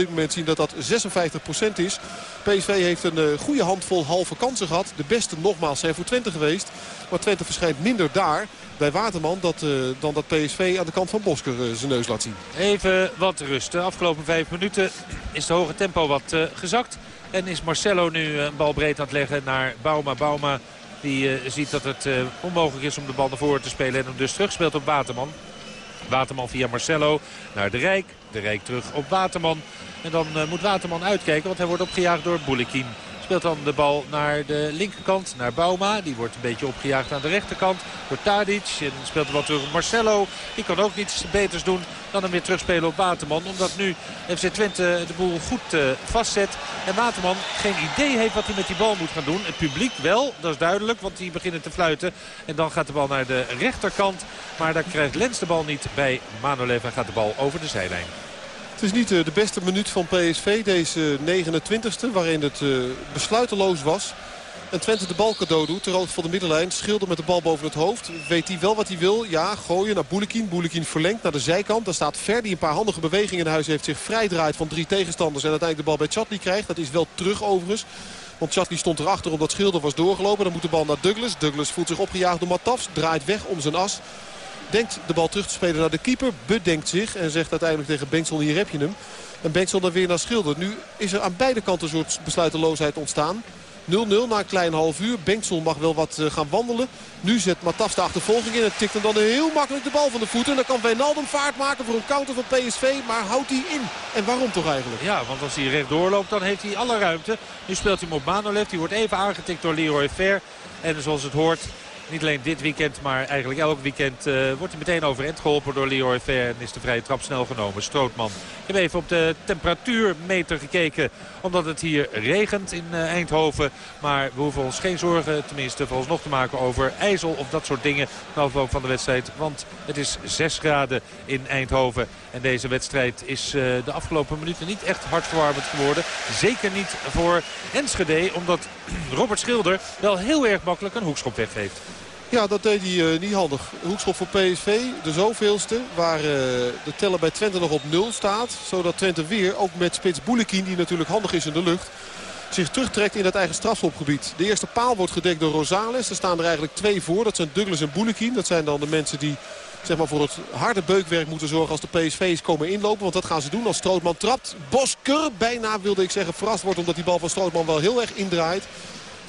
dit moment zien dat dat 56% is. PSV heeft een goede handvol halve kansen gehad. De beste nogmaals zijn voor Twente geweest. Maar Twente verschijnt minder daar bij Waterman dat, dan dat PSV aan de kant van Bosker zijn neus laat zien. Even wat rust. De afgelopen vijf minuten is de hoge tempo wat gezakt. En is Marcelo nu een bal breed aan het leggen naar Bauma. Bauma die ziet dat het onmogelijk is om de bal naar voren te spelen. En hem dus terugspeelt op Waterman. Waterman via Marcelo naar de Rijk. De Rijk terug op Waterman. En dan uh, moet Waterman uitkijken, want hij wordt opgejaagd door Boulekin. Speelt dan de bal naar de linkerkant, naar Bauma. Die wordt een beetje opgejaagd aan de rechterkant door Tadic. En speelt de bal terug op Marcelo. Die kan ook niets beters doen dan hem weer terugspelen op Waterman. Omdat nu FC Twente de boel goed uh, vastzet. En Waterman geen idee heeft wat hij met die bal moet gaan doen. Het publiek wel, dat is duidelijk, want die beginnen te fluiten. En dan gaat de bal naar de rechterkant. Maar daar krijgt Lens de bal niet bij Manolev en gaat de bal over de zijlijn. Het is niet eh, de beste minuut van PSV, deze 29e, waarin het eh, besluiteloos was. En Twente de bal cadeau doet, ter hoogte van de middenlijn. Schilder met de bal boven het hoofd. Weet hij wel wat hij wil? Ja, gooien naar Boulekin. Boulekin verlengt naar de zijkant. Daar staat Ver die een paar handige bewegingen in huis heeft. Zich vrijdraait van drie tegenstanders. En uiteindelijk de bal bij Chatli krijgt. Dat is wel terug overigens. Want Chatli stond erachter omdat Schilder was doorgelopen. Dan moet de bal naar Douglas. Douglas voelt zich opgejaagd door Matafs. Draait weg om zijn as. Denkt de bal terug te spelen naar de keeper. Bedenkt zich en zegt uiteindelijk tegen Bengtson hier heb je hem. En Bengtson dan weer naar Schilder. Nu is er aan beide kanten een soort besluiteloosheid ontstaan. 0-0 na een klein half uur. Bengtson mag wel wat eh, gaan wandelen. Nu zet Matas de achtervolging in en tikt hem dan heel makkelijk de bal van de voeten. En dan kan Wijnaldum vaart maken voor een counter van PSV. Maar houdt hij in? En waarom toch eigenlijk? Ja, want als hij rechtdoor loopt dan heeft hij alle ruimte. Nu speelt hij hem op Manolev. Die wordt even aangetikt door Leroy Fer. En zoals het hoort niet alleen dit weekend, maar eigenlijk elk weekend uh, wordt hij meteen overend geholpen door Leroy Ver. En is de vrije trap snel genomen. Strootman. Ik heb even op de temperatuurmeter gekeken. Omdat het hier regent in uh, Eindhoven. Maar we hoeven ons geen zorgen, tenminste vooralsnog te maken over ijzel of dat soort dingen. Na afloop van de wedstrijd. Want het is 6 graden in Eindhoven. En deze wedstrijd is uh, de afgelopen minuten niet echt hartverwarmend geworden. Zeker niet voor Enschede. Omdat Robert Schilder wel heel erg makkelijk een hoekschop weggeeft. Ja, dat deed hij uh, niet handig. Hoekschop voor PSV, de zoveelste. Waar uh, de teller bij Twente nog op nul staat. Zodat Twente weer, ook met spits Boulekin, die natuurlijk handig is in de lucht... zich terugtrekt in het eigen strafschopgebied. De eerste paal wordt gedekt door Rosales. Er staan er eigenlijk twee voor. Dat zijn Douglas en Boulekin. Dat zijn dan de mensen die zeg maar, voor het harde beukwerk moeten zorgen als de PSV's komen inlopen. Want dat gaan ze doen als Strootman trapt. Bosker bijna wilde ik zeggen verrast wordt omdat die bal van Strootman wel heel erg indraait.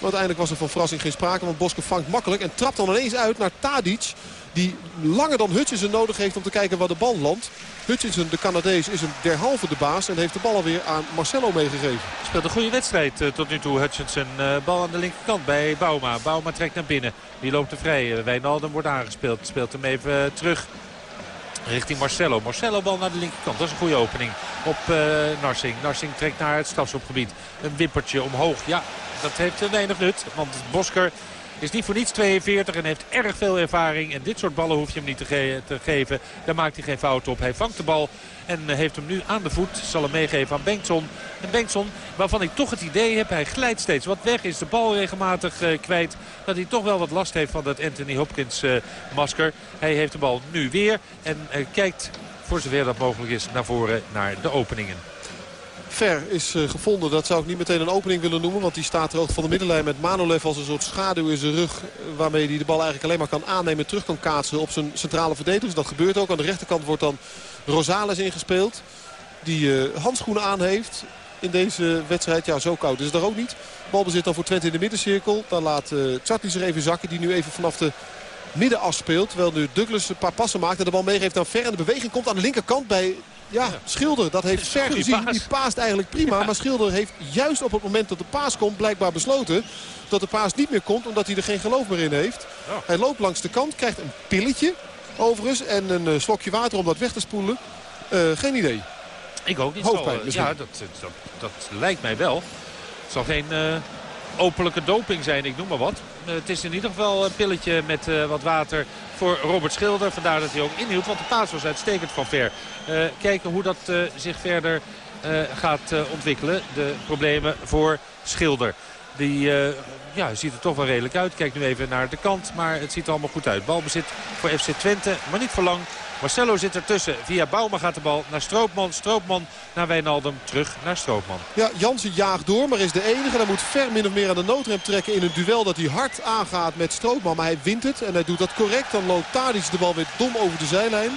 Maar uiteindelijk was er van verrassing geen sprake. Want Bosker vangt makkelijk en trapt dan ineens uit naar Tadic. Die langer dan Hutchinson nodig heeft om te kijken waar de bal landt. Hutchinson, de Canadees, is een derhalve de baas. En heeft de bal alweer aan Marcelo meegegeven. Speelt een goede wedstrijd uh, tot nu toe. Hutchinson, uh, bal aan de linkerkant bij Bauma. Bauma trekt naar binnen. Die loopt er vrij. Uh, Wijnaldum wordt aangespeeld. Speelt hem even terug richting Marcelo. Marcelo bal naar de linkerkant. Dat is een goede opening op Narsing. Narsing trekt naar het strafschopgebied. Een wippertje omhoog. Ja, dat heeft weinig nut. Want Bosker is niet voor niets 42 en heeft erg veel ervaring. En dit soort ballen hoef je hem niet te, te geven. Daar maakt hij geen fout op. Hij vangt de bal en heeft hem nu aan de voet. Zal hem meegeven aan Bengtson. En Bengtson, waarvan ik toch het idee heb, hij glijdt steeds wat weg. Is de bal regelmatig uh, kwijt. Dat hij toch wel wat last heeft van dat Anthony Hopkins masker. Hij heeft de bal nu weer en kijkt voor zover dat mogelijk is naar voren naar de openingen. Ver is uh, gevonden. Dat zou ik niet meteen een opening willen noemen. Want die staat er ook van de middenlijn met Manolev als een soort schaduw in zijn rug. Waarmee hij de bal eigenlijk alleen maar kan aannemen. Terug kan kaatsen op zijn centrale verdedigers. Dat gebeurt ook. Aan de rechterkant wordt dan Rosales ingespeeld. Die uh, handschoenen aan heeft in deze wedstrijd. Ja, zo koud is het er ook niet. Balbezit dan voor Twente in de middencirkel. Dan laat uh, Chatli zich even zakken. Die nu even vanaf de middenas speelt. Terwijl nu Douglas een paar passen maakt. En de bal meegeeft aan Ver. En de beweging komt aan de linkerkant bij ja, Schilder, dat heeft Ver gezien. Die paast eigenlijk prima. Maar Schilder heeft juist op het moment dat de paas komt blijkbaar besloten dat de paas niet meer komt. Omdat hij er geen geloof meer in heeft. Hij loopt langs de kant, krijgt een pilletje overigens. En een uh, slokje water om dat weg te spoelen. Uh, geen idee. Ik ook niet. Hoofdpijn zo, ja, dat, dat, dat, lijkt mij wel. Het zal geen... Uh openlijke doping zijn, ik noem maar wat. Uh, het is in ieder geval een pilletje met uh, wat water voor Robert Schilder. Vandaar dat hij ook inhield, want de paas was uitstekend van Ver. Uh, kijken hoe dat zich verder gaat ontwikkelen. De problemen voor Schilder. Die ja, ziet er toch wel redelijk uit. Kijk nu even naar de kant, maar het ziet er allemaal goed uit. Balbezit voor FC Twente, maar niet voor lang. Marcelo zit ertussen. Via Bouma gaat de bal naar Stroopman. Stroopman naar Wijnaldum. Terug naar Stroopman. Ja, Jansen jaagt door, maar is de enige. Hij moet ver min of meer aan de noodrem trekken in een duel dat hij hard aangaat met Stroopman. Maar hij wint het en hij doet dat correct. Dan loopt Tadic de bal weer dom over de zijlijn.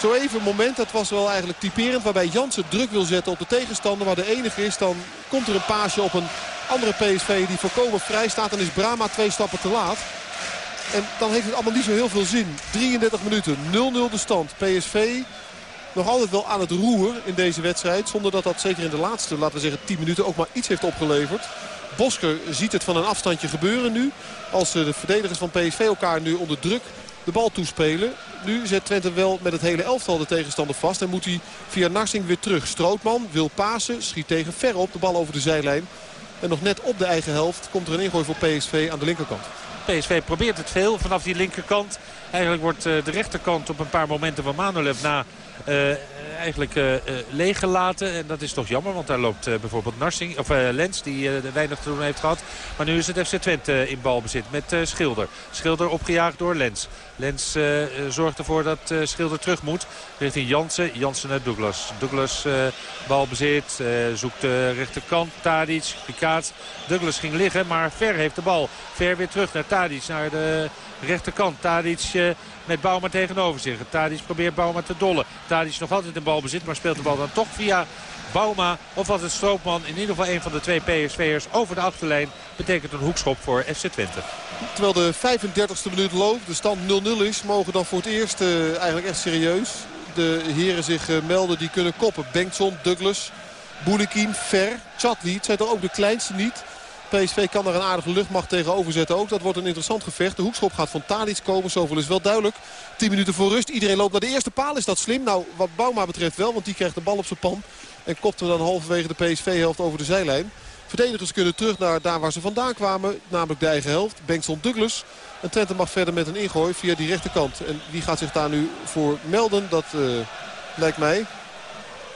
Zo even een moment, dat was wel eigenlijk typerend. Waarbij Jansen druk wil zetten op de tegenstander. Maar de enige is, dan komt er een paasje op een andere PSV die voorkomen vrij staat. Dan is Brama twee stappen te laat. En dan heeft het allemaal niet zo heel veel zin. 33 minuten, 0-0 de stand. PSV nog altijd wel aan het roer in deze wedstrijd. Zonder dat dat zeker in de laatste, laten we zeggen, 10 minuten ook maar iets heeft opgeleverd. Bosker ziet het van een afstandje gebeuren nu. Als de verdedigers van PSV elkaar nu onder druk de bal toespelen. Nu zet Twente wel met het hele elftal de tegenstander vast. En moet hij via Narsing weer terug. Strootman wil pasen, schiet tegen ver op de bal over de zijlijn. En nog net op de eigen helft komt er een ingooi voor PSV aan de linkerkant. PSV probeert het veel vanaf die linkerkant. Eigenlijk wordt eh, de rechterkant op een paar momenten van Manolev na uh, eigenlijk uh, leeggelaten. En dat is toch jammer, want daar loopt bijvoorbeeld Narsing, of Lens die weinig te doen heeft gehad. Maar nu is het FC Twente in balbezit met Schilder. Schilder opgejaagd door Lens. Lens zorgt ervoor dat Schilder terug moet richting Jansen. Jansen naar Douglas. Douglas balbezit, zoekt de rechterkant. Tadic, Pikaat. Douglas ging liggen, maar Ver heeft de bal. Ver weer terug naar Tadic, naar de rechterkant. Tadic met Bouma tegenover zich. Tadic probeert Bouma te dollen. Tadic nog altijd in balbezit, maar speelt de bal dan toch via Bouma. Of was het Stroopman, in ieder geval een van de twee PSV'ers over de achterlijn. Betekent een hoekschop voor FC Twente. Terwijl de 35e minuut loopt, de stand 0-0 is, mogen dan voor het eerst uh, eigenlijk echt serieus de heren zich uh, melden die kunnen koppen. Bengtson, Douglas, Boulikin, Ver, Chatli. Het zijn er ook de kleinste niet. PSV kan er een aardige luchtmacht tegenover zetten ook. Dat wordt een interessant gevecht. De hoekschop gaat van Tadic komen. Zoveel is wel duidelijk. 10 minuten voor rust. Iedereen loopt naar de eerste paal. Is dat slim? Nou, wat Bouma betreft wel. Want die krijgt de bal op zijn pan. En kopt dan halverwege de PSV-helft over de zijlijn. Verdedigers kunnen terug naar daar waar ze vandaan kwamen. Namelijk de eigen helft. Bengtson Douglas. En Twente mag verder met een ingooi via die rechterkant. En wie gaat zich daar nu voor melden? Dat uh, lijkt mij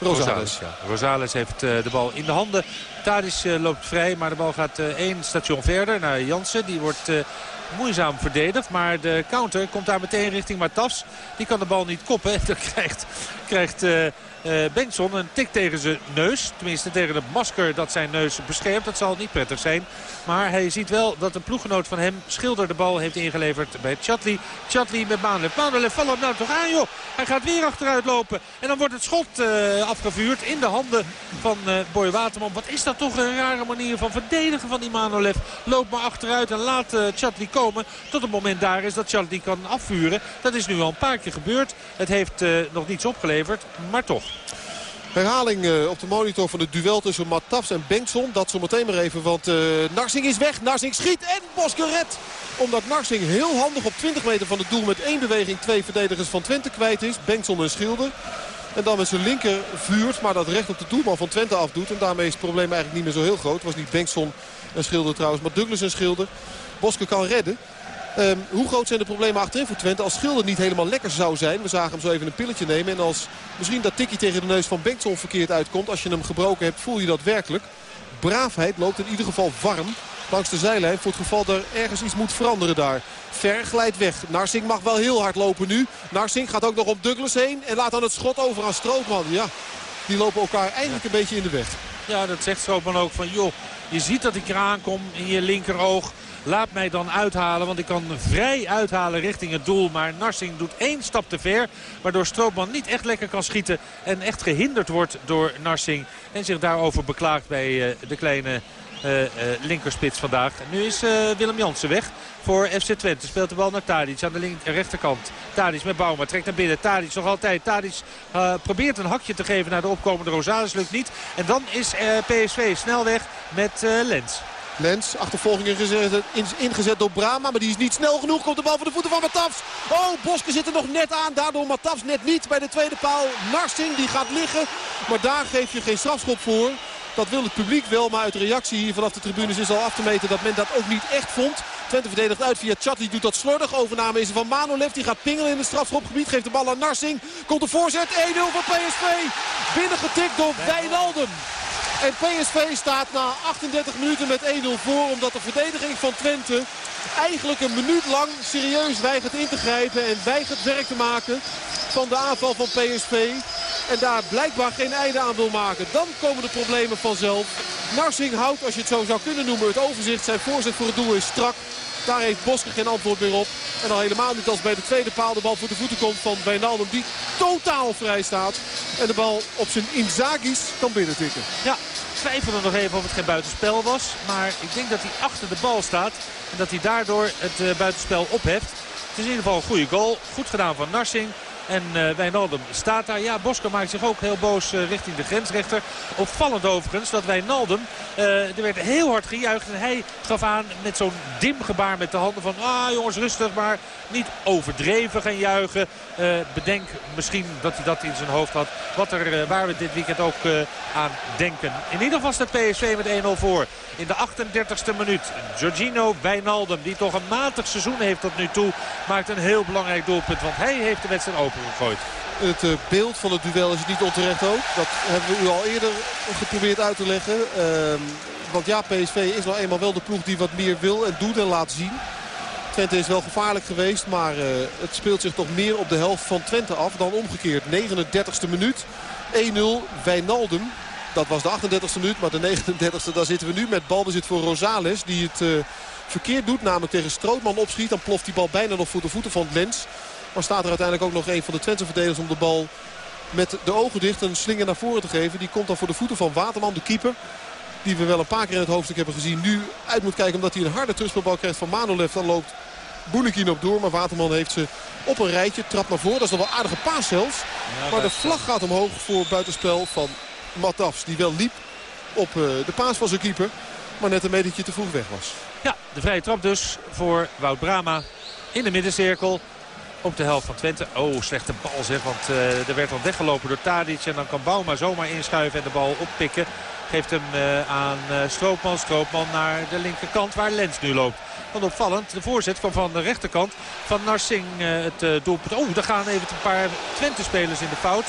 Rosales. Rosales, heeft uh, de bal in de handen. Tadis uh, loopt vrij, maar de bal gaat uh, één station verder naar Jansen. Die wordt moeizaam verdedigd. Maar de counter komt daar meteen richting Matafs. Die kan de bal niet koppen. En dan krijgt, krijgt Bengtson een tik tegen zijn neus. Tenminste tegen het masker dat zijn neus beschermt. Dat zal niet prettig zijn. Maar hij ziet wel dat een ploeggenoot van hem Schilder de bal heeft ingeleverd bij Chatli. Chatli met Maanlef. Maanlef, val hem nou toch aan joh. Hij gaat weer achteruit lopen. En dan wordt het schot uh, afgevuurd in de handen van uh, Boy Waterman. Wat is dat toch een rare manier van verdedigen van die Manolev. Loopt maar achteruit en laat uh, Chatli komen. Tot het moment daar is dat Chatli kan afvuren. Dat is nu al een paar keer gebeurd. Het heeft nog niets opgeleverd, maar toch. Herhaling uh, op de monitor van het duel tussen Matafs en Bengtson. Dat zometeen maar even, want uh, Narsing is weg. Narsing schiet en Bosker redt. Omdat Narsing heel handig op 20 meter van het doel met één beweging twee verdedigers van Twente kwijt is. Bengtson en Schilder. En dan met zijn linker vuurt, maar dat recht op de doelman van Twente afdoet. En daarmee is het probleem eigenlijk niet meer zo heel groot. Het was niet Bengtson en Schilder trouwens, maar Douglas en Schilder. Bosker kan redden. Um, hoe groot zijn de problemen achterin voor Twente? Als Schilder niet helemaal lekker zou zijn. We zagen hem zo even een pilletje nemen. En als misschien dat tikkie tegen de neus van Bengtson verkeerd uitkomt. Als je hem gebroken hebt voel je dat werkelijk. Braafheid loopt in ieder geval warm langs de zijlijn. Voor het geval er ergens iets moet veranderen daar. Ver glijdt weg. Narsing mag wel heel hard lopen nu. Narsing gaat ook nog om Douglas heen. En laat dan het schot over aan Strootman. Ja, die lopen elkaar eigenlijk een beetje in de weg. Ja, dat zegt Strootman ook van joh. Je ziet dat ik eraan kom in je linkeroog. Laat mij dan uithalen, want ik kan vrij uithalen richting het doel. Maar Narsing doet één stap te ver. Waardoor Stroopman niet echt lekker kan schieten. En echt gehinderd wordt door Narsing. En zich daarover beklaagt bij uh, de kleine uh, uh, linkerspits vandaag. Nu is Willem Jansen weg voor FC Twente. Speelt de bal naar Tadic aan de rechterkant. Tadic met Bouma trekt naar binnen. Tadic nog altijd. Tadic probeert een hakje te geven naar de opkomende Rosales. Lukt niet. En dan is PSV snel weg met Lens. Lens, achtervolging ingezet, ingezet door Brama. Maar die is niet snel genoeg. Komt de bal voor de voeten van Matafs. Oh, Boske zit er nog net aan. Daardoor Matafs net niet bij de tweede paal. Narsing die gaat liggen. Maar daar geef je geen strafschop voor. Dat wil het publiek wel, maar uit de reactie hier vanaf de tribunes is al af te meten dat men dat ook niet echt vond. Twente verdedigt uit via Chatli, doet dat slordig. Overname is er van Manolev, die gaat pingelen in het strafschopgebied. Geeft de bal aan Narsing. Komt de voorzet, 1-0 voor PSV. Binnengetikt door Wijnaldum. En PSV staat na 38 minuten met 1-0 voor. Omdat de verdediging van Twente eigenlijk een minuut lang serieus weigert in te grijpen. En weigert werk te maken van de aanval van PSV. En daar blijkbaar geen einde aan wil maken. Dan komen de problemen vanzelf. Narsing houdt, als je het zo zou kunnen noemen, het overzicht. Zijn voorzet voor het doel is strak. Daar heeft Bosker geen antwoord meer op. En al helemaal niet als bij de tweede paal de bal voor de voeten komt van Wijnaldum. Die totaal vrij staat. En de bal op zijn Inzagis kan binnentikken. Ja, twijfelde nog even of het geen buitenspel was. Maar ik denk dat hij achter de bal staat. En dat hij daardoor het uh, buitenspel opheft. Het is in ieder geval een goede goal. Goed gedaan van Narsing. En uh, Wijnaldum staat daar. Ja, Bosker maakt zich ook heel boos uh, richting de grensrechter. Opvallend overigens dat Wijnaldum, uh, er werd heel hard gejuicht. En hij gaf aan met zo'n dimgebaar met de handen van... Ah jongens, rustig, maar niet overdreven gaan juichen. Bedenk misschien dat hij dat in zijn hoofd had. Wat er, waar we dit weekend ook aan denken. In ieder geval staat PSV met 1-0 voor. In de 38e minuut. Giorgino Wijnaldum, die toch een matig seizoen heeft tot nu toe... maakt een heel belangrijk doelpunt. Want hij heeft de wedstrijd opengegooid. Het beeld van het duel is niet onterecht ook. Dat hebben we u al eerder geprobeerd uit te leggen. Uh, want ja, PSV is nou eenmaal wel de ploeg die wat meer wil en doet en laat zien. Twente is wel gevaarlijk geweest, maar uh, het speelt zich toch meer op de helft van Twente af dan omgekeerd. 39e minuut, 1-0, Wijnaldum. Dat was de 38e minuut, maar de 39e, daar zitten we nu met balbezit voor Rosales. Die het uh, verkeerd doet, namelijk tegen Strootman opschiet. Dan ploft die bal bijna nog voor de voeten van Lens. Maar staat er uiteindelijk ook nog een van de Twente verdedigers om de bal met de ogen dicht een slinger naar voren te geven. Die komt dan voor de voeten van Waterman, de keeper. Die we wel een paar keer in het hoofdstuk hebben gezien. Nu uit moet kijken omdat hij een harde terugspelbal krijgt van Manolev. Dan loopt Boelekin op door. Maar Waterman heeft ze op een rijtje. Trap naar voren. Dat is nog wel aardige paas zelfs. Ja, maar de vlag gaat omhoog voor buitenspel van Matafs. Die wel liep op uh, de paas van zijn keeper. Maar net een metertje te vroeg weg was. Ja, de vrije trap dus voor Wout Brama in de middencirkel op de helft van Twente. Oh, slechte bal zeg, want uh, er werd al weggelopen door Tadic. En dan kan Bouma zomaar inschuiven en de bal oppikken. Geeft hem uh, aan uh, Stroopman. Stroopman naar de linkerkant waar Lens nu loopt. Want opvallend, de voorzet kwam van de rechterkant van Narsing het doelpunt. Oh, daar gaan even een paar Twente-spelers in de fout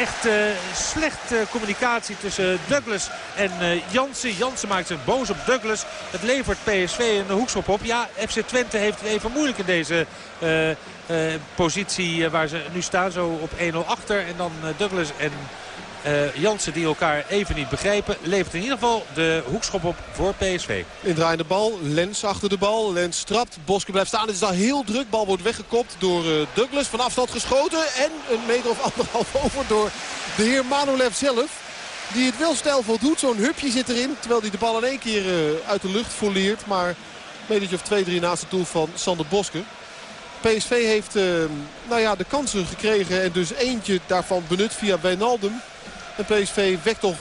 echt uh, slecht uh, communicatie tussen Douglas en Jansen. Jansen maakt zich boos op Douglas. Het levert PSV een hoekschop op. Ja, FC Twente heeft het even moeilijk in deze positie waar ze nu staan. Zo op 1-0 achter. En dan Douglas en Jansen die elkaar even niet begrijpen. Levert in ieder geval de hoekschop op voor PSV. Indraaiende bal. Lens achter de bal. Lens trapt. Boske blijft staan. Het is daar heel druk. Bal wordt weggekopt door uh, Douglas. Van afstand geschoten. En een meter of anderhalf over door de heer Manolev zelf. Die het wel stijlvol doet. Zo'n hupje zit erin. Terwijl hij de bal in één keer uh, uit de lucht volleert. Maar metertje of twee, drie naast het doel van Sander Boske. PSV heeft nou ja, de kansen gekregen. En dus eentje daarvan benut via Wijnaldum. En PSV wekt toch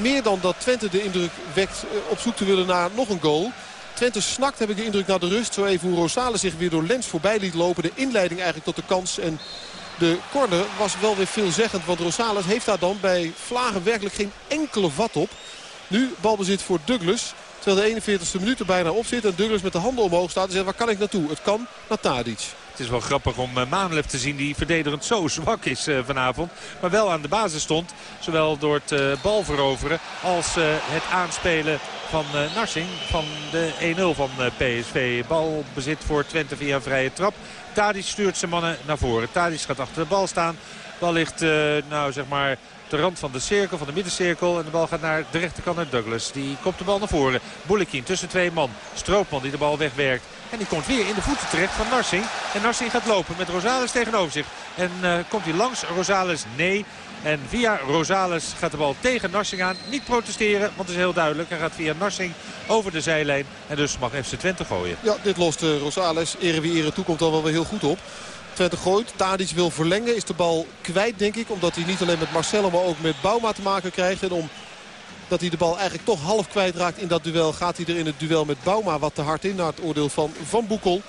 meer dan dat Twente de indruk wekt eh, op zoek te willen naar nog een goal. Twente snakt, heb ik de indruk, naar de rust. Zo even hoe Rosales zich weer door Lens voorbij liet lopen. De inleiding eigenlijk tot de kans. En de corner was wel weer veelzeggend. Want Rosales heeft daar dan bij Vlagen werkelijk geen enkele vat op. Nu balbezit voor Douglas. Terwijl de 41ste minuut er bijna op zit. En Douglas met de handen omhoog staat en zegt waar kan ik naartoe? Het kan naar Tadic. Het is wel grappig om uh, Maanlef te zien die verdedigend zo zwak is uh, vanavond. Maar wel aan de basis stond. Zowel door het uh, bal veroveren als het aanspelen van Narsing. Van de 1-0 van PSV. Balbezit voor Twente via vrije trap. Tadic stuurt zijn mannen naar voren. Tadic gaat achter de bal staan. Bal ligt nou zeg maar de rand van de cirkel, van de middencirkel. En de bal gaat naar de rechterkant naar Douglas. Die komt de bal naar voren. Boulekin tussen twee man. Stroopman die de bal wegwerkt. En die komt weer in de voeten terecht van Narsing. En Narsing gaat lopen met Rosales tegenover zich. En uh, komt hij langs Rosales? Nee. En via Rosales gaat de bal tegen Narsing aan. Niet protesteren, want het is heel duidelijk. Hij gaat via Narsing over de zijlijn. En dus mag FC Twente gooien. Ja, dit lost uh, Rosales. Ere wie ere toe komt dan wel weer heel goed op. Twente gooit. Tadic wil verlengen. Is de bal kwijt denk ik. Omdat hij niet alleen met Marcelo maar ook met Bouma te maken krijgt. En om dat hij de bal eigenlijk toch half kwijtraakt in dat duel. Gaat hij er in het duel met Bouma wat te hard in. Naar het oordeel van Van Boekel.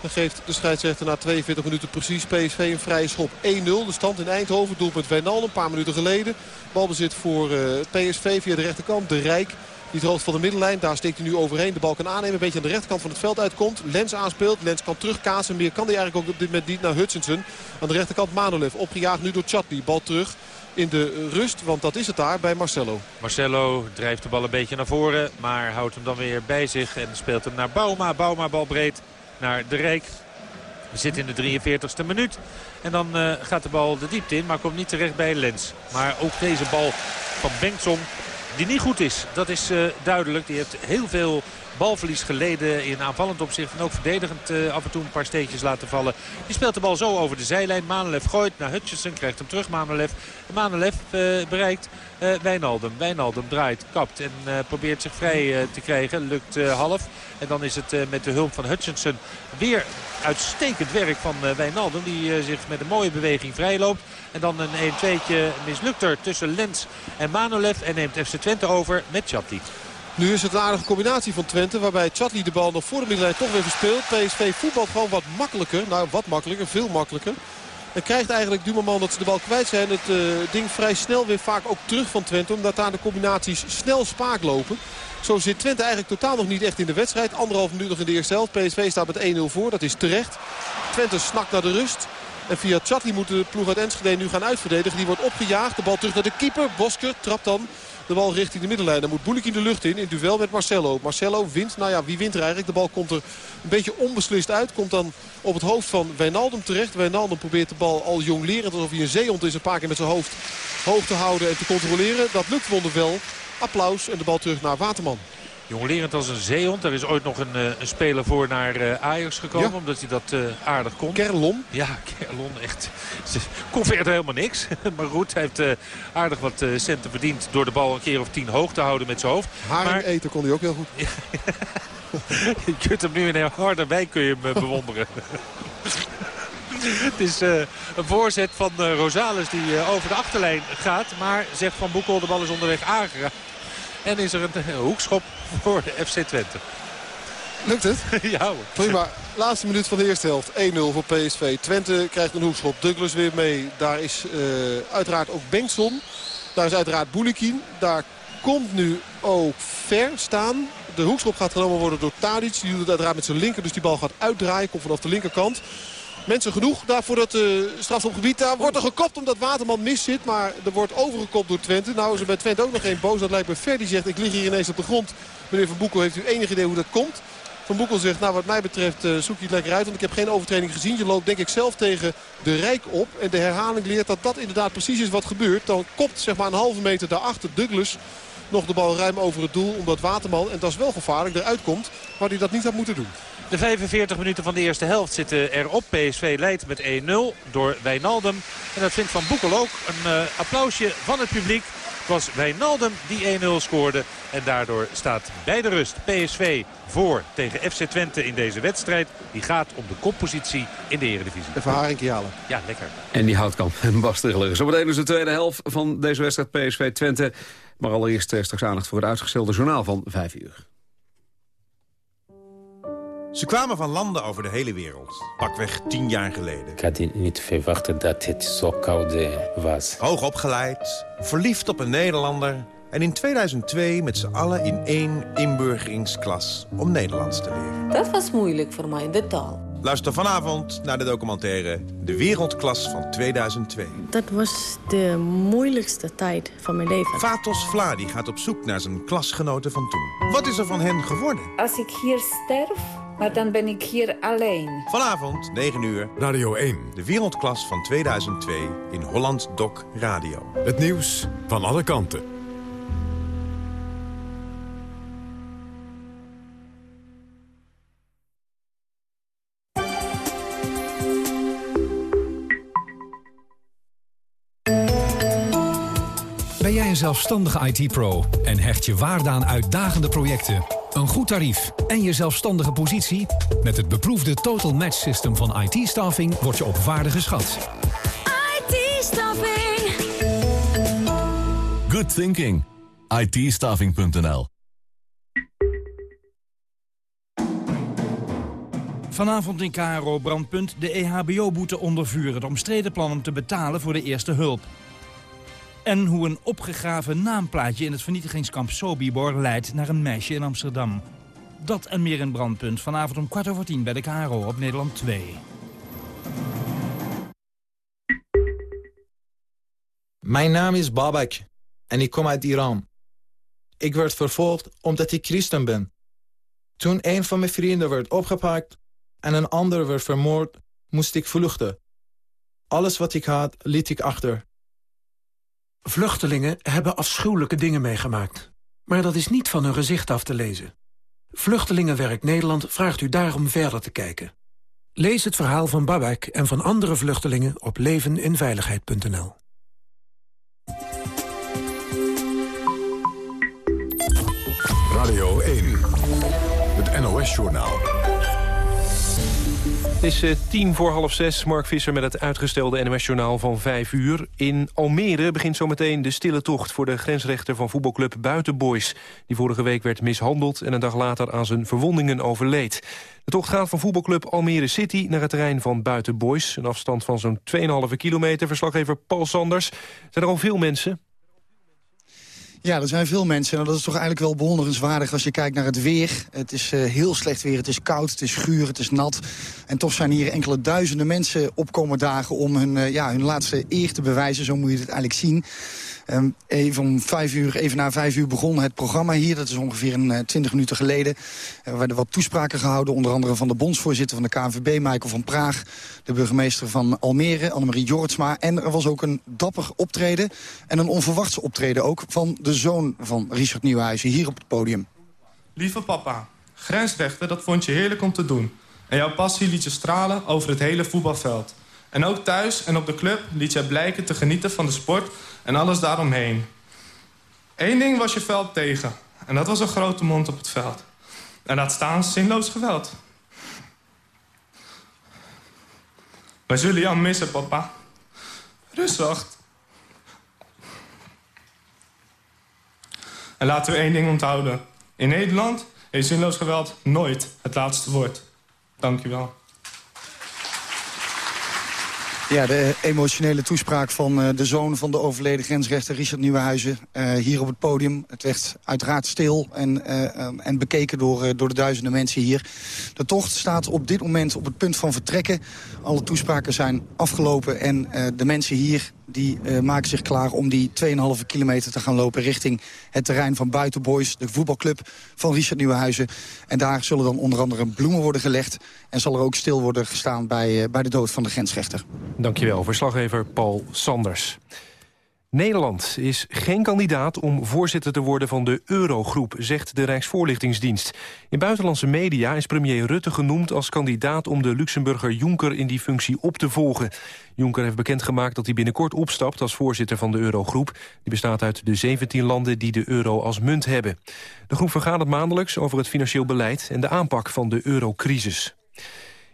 Dan geeft de scheidsrechter na 42 minuten precies PSV een vrije schop. 1-0 de stand in Eindhoven. Doelpunt Wijnal een paar minuten geleden. Balbezit voor uh, PSV via de rechterkant. De Rijk die droogt van de middenlijn. Daar steekt hij nu overheen. De bal kan aannemen. Een beetje aan de rechterkant van het veld uitkomt. Lens aanspeelt. Lens kan terugkaatsen. Meer kan hij eigenlijk ook dit niet naar Hutchinson. Aan de rechterkant Manolev. Opgejaagd nu door Chatli. Bal terug in de rust. Want dat is het daar bij Marcelo. Marcelo drijft de bal een beetje naar voren. Maar houdt hem dan weer bij zich. En speelt hem naar Bauma. Bauma bal breed naar de Rijk. We zitten in de 43ste minuut. En dan uh, gaat de bal de diepte in, maar komt niet terecht bij Lens. Maar ook deze bal van Bengtson, die niet goed is. Dat is uh, duidelijk. Die heeft heel veel balverlies geleden in aanvallend opzicht. En ook verdedigend uh, af en toe een paar steetjes laten vallen. Die speelt de bal zo over de zijlijn. Manelev gooit naar Hutchinson. Krijgt hem terug Manelev. Manelev uh, bereikt uh, Wijnaldum. Wijnaldum draait, kapt en probeert zich vrij te krijgen. Lukt half. En dan is het met de hulp van Hutchinson weer uitstekend werk van Wijnaldum. Die zich met een mooie beweging vrij loopt. En dan een 1-2'tje mislukt er tussen Lens en Manolev. En neemt FC Twente over met Chatli. Nu is het een aardige combinatie van Twente. Waarbij Chatli de bal nog voor de middenlijn toch weer verspeelt. PSV voetbalt gewoon wat makkelijker. Nou, wat makkelijker. Veel makkelijker. En krijgt eigenlijk Dumerman dat ze de bal kwijt zijn. Het uh, ding vrij snel weer vaak ook terug van Twente. Omdat daar de combinaties snel spaak lopen. Zo zit Twente eigenlijk totaal nog niet echt in de wedstrijd. Anderhalf minuut nog in de eerste helft. PSV staat met 1-0 voor. Dat is terecht. Twente snakt naar de rust. En via Chatli moet de ploeg uit Enschede nu gaan uitverdedigen. Die wordt opgejaagd. De bal terug naar de keeper. Bosker trapt dan de bal richting de middenlijn. Dan moet Boelik in de lucht in. In duel met Marcelo. Marcelo wint. Nou ja, wie wint er eigenlijk? De bal komt er een beetje onbeslist uit. Komt dan op het hoofd van Wijnaldum terecht. Wijnaldum probeert de bal al jonglerend alsof hij een zeehond is. Een paar keer met zijn hoofd hoog te houden en te controleren. Dat lukt wonderwel. Applaus en de bal terug naar Waterman. Jonglerend als een zeehond. Er is ooit nog een, eh, een speler voor naar uh, Ajax gekomen. Omdat hij dat uh, aardig kon. Kerlon? Ja, Kerlon echt. Ze kon verder helemaal niks. maar goed, hij heeft aardig wat centen verdiend. Door de bal een keer of tien hoog te houden met zijn hoofd. Haring maar... eten kon hij ook heel goed. je kunt hem nu in een harde wijk kun je hem bewonderen. Het is uh, een voorzet van uh, Rosales die uh, over de achterlijn gaat. Maar zegt Van Boekel, de bal is onderweg aangeraakt. En is er een hoekschop voor de FC Twente. Lukt het? ja hoor. Prima. Laatste minuut van de eerste helft. 1-0 voor PSV. Twente krijgt een hoekschop. Douglas weer mee. Daar is uh, uiteraard ook Bengtson. Daar is uiteraard Boulikin. Daar komt nu ook Ver staan. De hoekschop gaat genomen worden door Tadic. Die doet het uiteraard met zijn linker. Dus die bal gaat uitdraaien. Komt vanaf de linkerkant. Mensen genoeg daar voor het uh, strafschopgebied. Daar wordt er gekopt omdat Waterman mis zit. Maar er wordt overgekopt door Twente. Nou is er bij Twente ook nog geen boos. Dat lijkt me Ver. Die zegt ik lig hier ineens op de grond. Meneer Van Boekel heeft u enig idee hoe dat komt? Van Boekel zegt, nou wat mij betreft uh, zoek je het lekker uit. Want ik heb geen overtreding gezien. Je loopt denk ik zelf tegen de Rijk op. En de herhaling leert dat dat inderdaad precies is wat gebeurt. Dan kopt zeg maar een halve meter daarachter Douglas nog de bal ruim over het doel. Omdat Waterman, en dat is wel gevaarlijk, eruit komt. Waar hij dat niet had moeten doen. De 45 minuten van de eerste helft zitten erop. PSV leidt met 1-0 door Wijnaldum. En dat vindt Van Boekel ook een uh, applausje van het publiek. Het was Wijnaldum die 1-0 scoorde. En daardoor staat bij de rust PSV voor tegen FC Twente in deze wedstrijd. Die gaat om de koppositie in de Eredivisie. Even Haringje halen. Ja, lekker. En die houtkamp en Bas Zo Zometeen dus de tweede helft van deze wedstrijd PSV Twente. Maar allereerst eh, straks aandacht voor het uitgestelde journaal van 5 uur. Ze kwamen van landen over de hele wereld, pakweg tien jaar geleden. Ik had niet verwacht dat het zo koud eh, was. Hoog opgeleid, verliefd op een Nederlander... en in 2002 met z'n allen in één inburgeringsklas om Nederlands te leren. Dat was moeilijk voor mij, de taal. Luister vanavond naar de documentaire De Wereldklas van 2002. Dat was de moeilijkste tijd van mijn leven. Fatos Vladi gaat op zoek naar zijn klasgenoten van toen. Wat is er van hen geworden? Als ik hier sterf, maar dan ben ik hier alleen. Vanavond, 9 uur. Radio 1. De Wereldklas van 2002 in Holland Doc Radio. Het nieuws van alle kanten. Ben jij een zelfstandige IT-pro en hecht je waarde aan uitdagende projecten, een goed tarief en je zelfstandige positie? Met het beproefde Total Match System van IT-staffing word je op waarde geschat. IT-staffing. Good thinking. it Vanavond in KRO Brandpunt de EHBO-boete onder vuur. Het omstreden plan om te betalen voor de eerste hulp. En hoe een opgegraven naamplaatje in het vernietigingskamp Sobibor leidt naar een meisje in Amsterdam. Dat en meer in Brandpunt vanavond om kwart over tien bij de KRO op Nederland 2. Mijn naam is Babak en ik kom uit Iran. Ik werd vervolgd omdat ik christen ben. Toen een van mijn vrienden werd opgepakt en een ander werd vermoord... moest ik vluchten. Alles wat ik had, liet ik achter. Vluchtelingen hebben afschuwelijke dingen meegemaakt. Maar dat is niet van hun gezicht af te lezen. Vluchtelingenwerk Nederland vraagt u daarom verder te kijken. Lees het verhaal van Babak en van andere vluchtelingen op leveninveiligheid.nl. Radio 1, het NOS-journaal. Het is uh, tien voor half zes. Mark Visser met het uitgestelde NOS-journaal van vijf uur. In Almere begint zometeen de stille tocht voor de grensrechter van voetbalclub Buitenboys. Die vorige week werd mishandeld en een dag later aan zijn verwondingen overleed. De tocht gaat van voetbalclub Almere City naar het terrein van Buitenboys. Een afstand van zo'n 2,5 kilometer. Verslaggever Paul Sanders. Zijn er al veel mensen? Ja, er zijn veel mensen. En dat is toch eigenlijk wel bewonderenswaardig als je kijkt naar het weer. Het is uh, heel slecht weer. Het is koud, het is guur, het is nat. En toch zijn hier enkele duizenden mensen opkomen dagen... om hun, uh, ja, hun laatste eer te bewijzen. Zo moet je het eigenlijk zien. Um, even om vijf uur, even na vijf uur begon het programma hier. Dat is ongeveer een uh, twintig minuten geleden. Er werden wat toespraken gehouden. Onder andere van de bondsvoorzitter van de KNVB, Michael van Praag. De burgemeester van Almere, Annemarie Jortsma. En er was ook een dapper optreden. En een onverwachts optreden ook van de zoon van Richard Nieuwenhuizen. Hier op het podium. Lieve papa, grensrechten, dat vond je heerlijk om te doen. En jouw passie liet je stralen over het hele voetbalveld. En ook thuis en op de club liet jij blijken te genieten van de sport en alles daaromheen. Eén ding was je veld tegen. En dat was een grote mond op het veld. En laat staan zinloos geweld. Wij zullen jou missen, papa. Rustig. En laten we één ding onthouden. In Nederland is zinloos geweld nooit het laatste woord. Dank je wel. Ja, de emotionele toespraak van uh, de zoon van de overleden grensrechter Richard Nieuwenhuizen. Uh, hier op het podium. Het werd uiteraard stil en, uh, en bekeken door, door de duizenden mensen hier. De tocht staat op dit moment op het punt van vertrekken. Alle toespraken zijn afgelopen en de mensen hier die maken zich klaar om die 2,5 kilometer te gaan lopen... richting het terrein van Buitenboys, de voetbalclub van Richard Nieuwenhuizen. En daar zullen dan onder andere bloemen worden gelegd... en zal er ook stil worden gestaan bij, bij de dood van de grensrechter. Dankjewel, verslaggever Paul Sanders. Nederland is geen kandidaat om voorzitter te worden van de Eurogroep, zegt de Rijksvoorlichtingsdienst. In buitenlandse media is premier Rutte genoemd als kandidaat om de Luxemburger Juncker in die functie op te volgen. Juncker heeft bekendgemaakt dat hij binnenkort opstapt als voorzitter van de Eurogroep. Die bestaat uit de 17 landen die de euro als munt hebben. De groep vergadert maandelijks over het financieel beleid en de aanpak van de eurocrisis.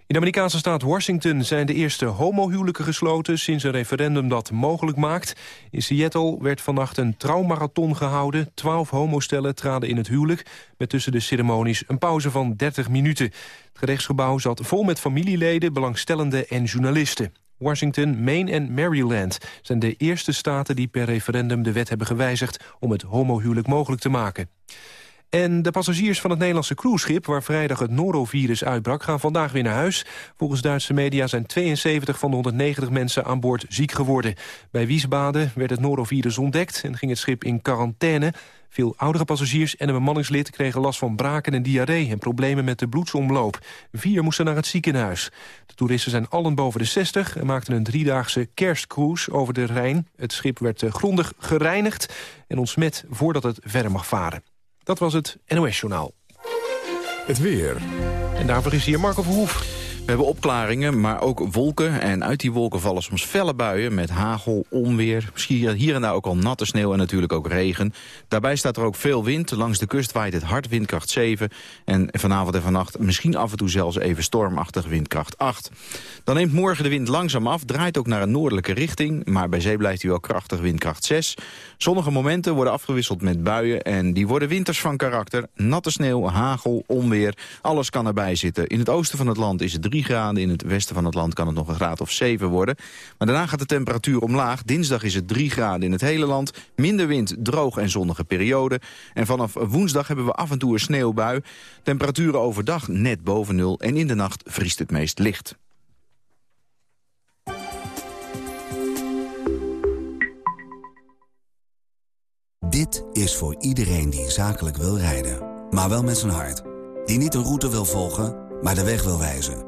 In de Amerikaanse staat Washington zijn de eerste homohuwelijken gesloten... sinds een referendum dat mogelijk maakt. In Seattle werd vannacht een trouwmarathon gehouden. Twaalf homostellen traden in het huwelijk... met tussen de ceremonies een pauze van 30 minuten. Het gerechtsgebouw zat vol met familieleden, belangstellenden en journalisten. Washington, Maine en Maryland zijn de eerste staten die per referendum de wet hebben gewijzigd... om het homohuwelijk mogelijk te maken. En de passagiers van het Nederlandse cruiseschip... waar vrijdag het norovirus uitbrak, gaan vandaag weer naar huis. Volgens Duitse media zijn 72 van de 190 mensen aan boord ziek geworden. Bij Wiesbaden werd het norovirus ontdekt en ging het schip in quarantaine. Veel oudere passagiers en een bemanningslid kregen last van braken en diarree... en problemen met de bloedsomloop. Vier moesten naar het ziekenhuis. De toeristen zijn allen boven de 60 en maakten een driedaagse kerstcruise over de Rijn. Het schip werd grondig gereinigd en ontsmet voordat het verder mag varen. Dat was het NOS-journaal. Het weer. En daarvoor is hier Marco Verhoef. We hebben opklaringen, maar ook wolken. En uit die wolken vallen soms felle buien met hagel, onweer. Misschien hier en daar ook al natte sneeuw en natuurlijk ook regen. Daarbij staat er ook veel wind. Langs de kust waait het hard windkracht 7. En vanavond en vannacht misschien af en toe zelfs even stormachtig windkracht 8. Dan neemt morgen de wind langzaam af, draait ook naar een noordelijke richting. Maar bij zee blijft hij wel krachtig windkracht 6. Zonnige momenten worden afgewisseld met buien. En die worden winters van karakter. Natte sneeuw, hagel, onweer. Alles kan erbij zitten. In het oosten van het land is het 3 graden. In het westen van het land kan het nog een graad of 7 worden. Maar daarna gaat de temperatuur omlaag. Dinsdag is het 3 graden in het hele land. Minder wind, droog en zonnige periode. En vanaf woensdag hebben we af en toe een sneeuwbui. Temperaturen overdag net boven nul. En in de nacht vriest het meest licht. Dit is voor iedereen die zakelijk wil rijden, maar wel met zijn hart. Die niet een route wil volgen, maar de weg wil wijzen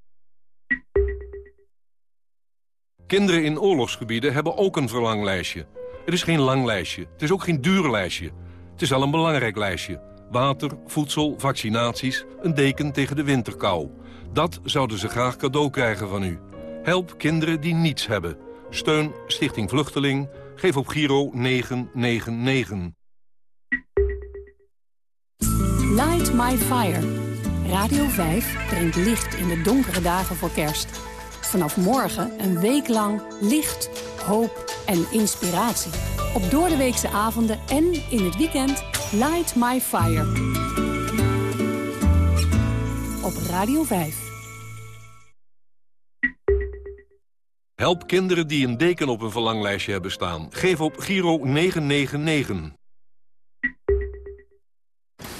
Kinderen in oorlogsgebieden hebben ook een verlanglijstje. Het is geen lang lijstje, het is ook geen duur lijstje. Het is wel een belangrijk lijstje. Water, voedsel, vaccinaties, een deken tegen de winterkou. Dat zouden ze graag cadeau krijgen van u. Help kinderen die niets hebben. Steun Stichting Vluchteling. Geef op Giro 999. Light My Fire. Radio 5 brengt licht in de donkere dagen voor kerst. Vanaf morgen een week lang licht, hoop en inspiratie. Op doordeweekse avonden en in het weekend Light My Fire. Op Radio 5. Help kinderen die een deken op een verlanglijstje hebben staan. Geef op Giro 999.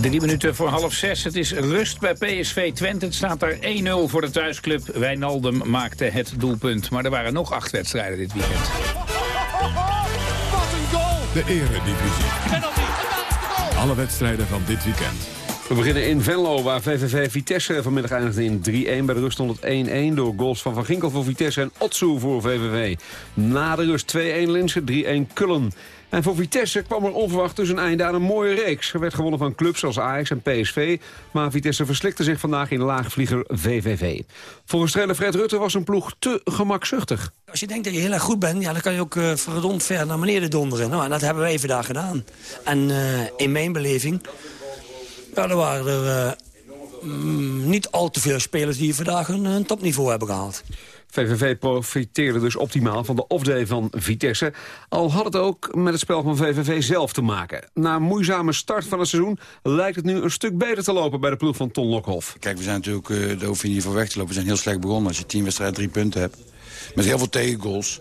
Drie minuten voor half zes. Het is rust bij PSV Twente. Het staat daar 1-0 voor de thuisclub. Wijnaldum maakte het doelpunt. Maar er waren nog acht wedstrijden dit weekend. Wat een goal! De Eredivisie. Alle wedstrijden van dit weekend. We beginnen in Venlo, waar VVV Vitesse vanmiddag eindigde in 3-1. Bij de rust stond het 1-1 door goals van Van Ginkel voor Vitesse en Otsu voor VVV. Na de rust 2-1 Linsen, 3-1 Kullen. En voor Vitesse kwam er onverwacht dus een einde aan een mooie reeks. Er werd gewonnen van clubs zoals Ajax en PSV. Maar Vitesse verslikte zich vandaag in laagvlieger VVV. Volgens trainer Fred Rutte was een ploeg te gemakzuchtig. Als je denkt dat je heel erg goed bent, ja, dan kan je ook uh, verdomd ver naar beneden donderen. Nou, en dat hebben we even daar gedaan. En uh, in mijn beleving, er waren er uh, mm, niet al te veel spelers die vandaag een topniveau hebben gehaald. VVV profiteerde dus optimaal van de off-day van Vitesse. Al had het ook met het spel van VVV zelf te maken. Na een moeizame start van het seizoen lijkt het nu een stuk beter te lopen bij de ploeg van Ton Lokhoff. Kijk, we zijn natuurlijk, uh, daar hoef je voor weg te lopen. We zijn heel slecht begonnen als je tien wedstrijden drie punten hebt. Met heel veel tegengoals.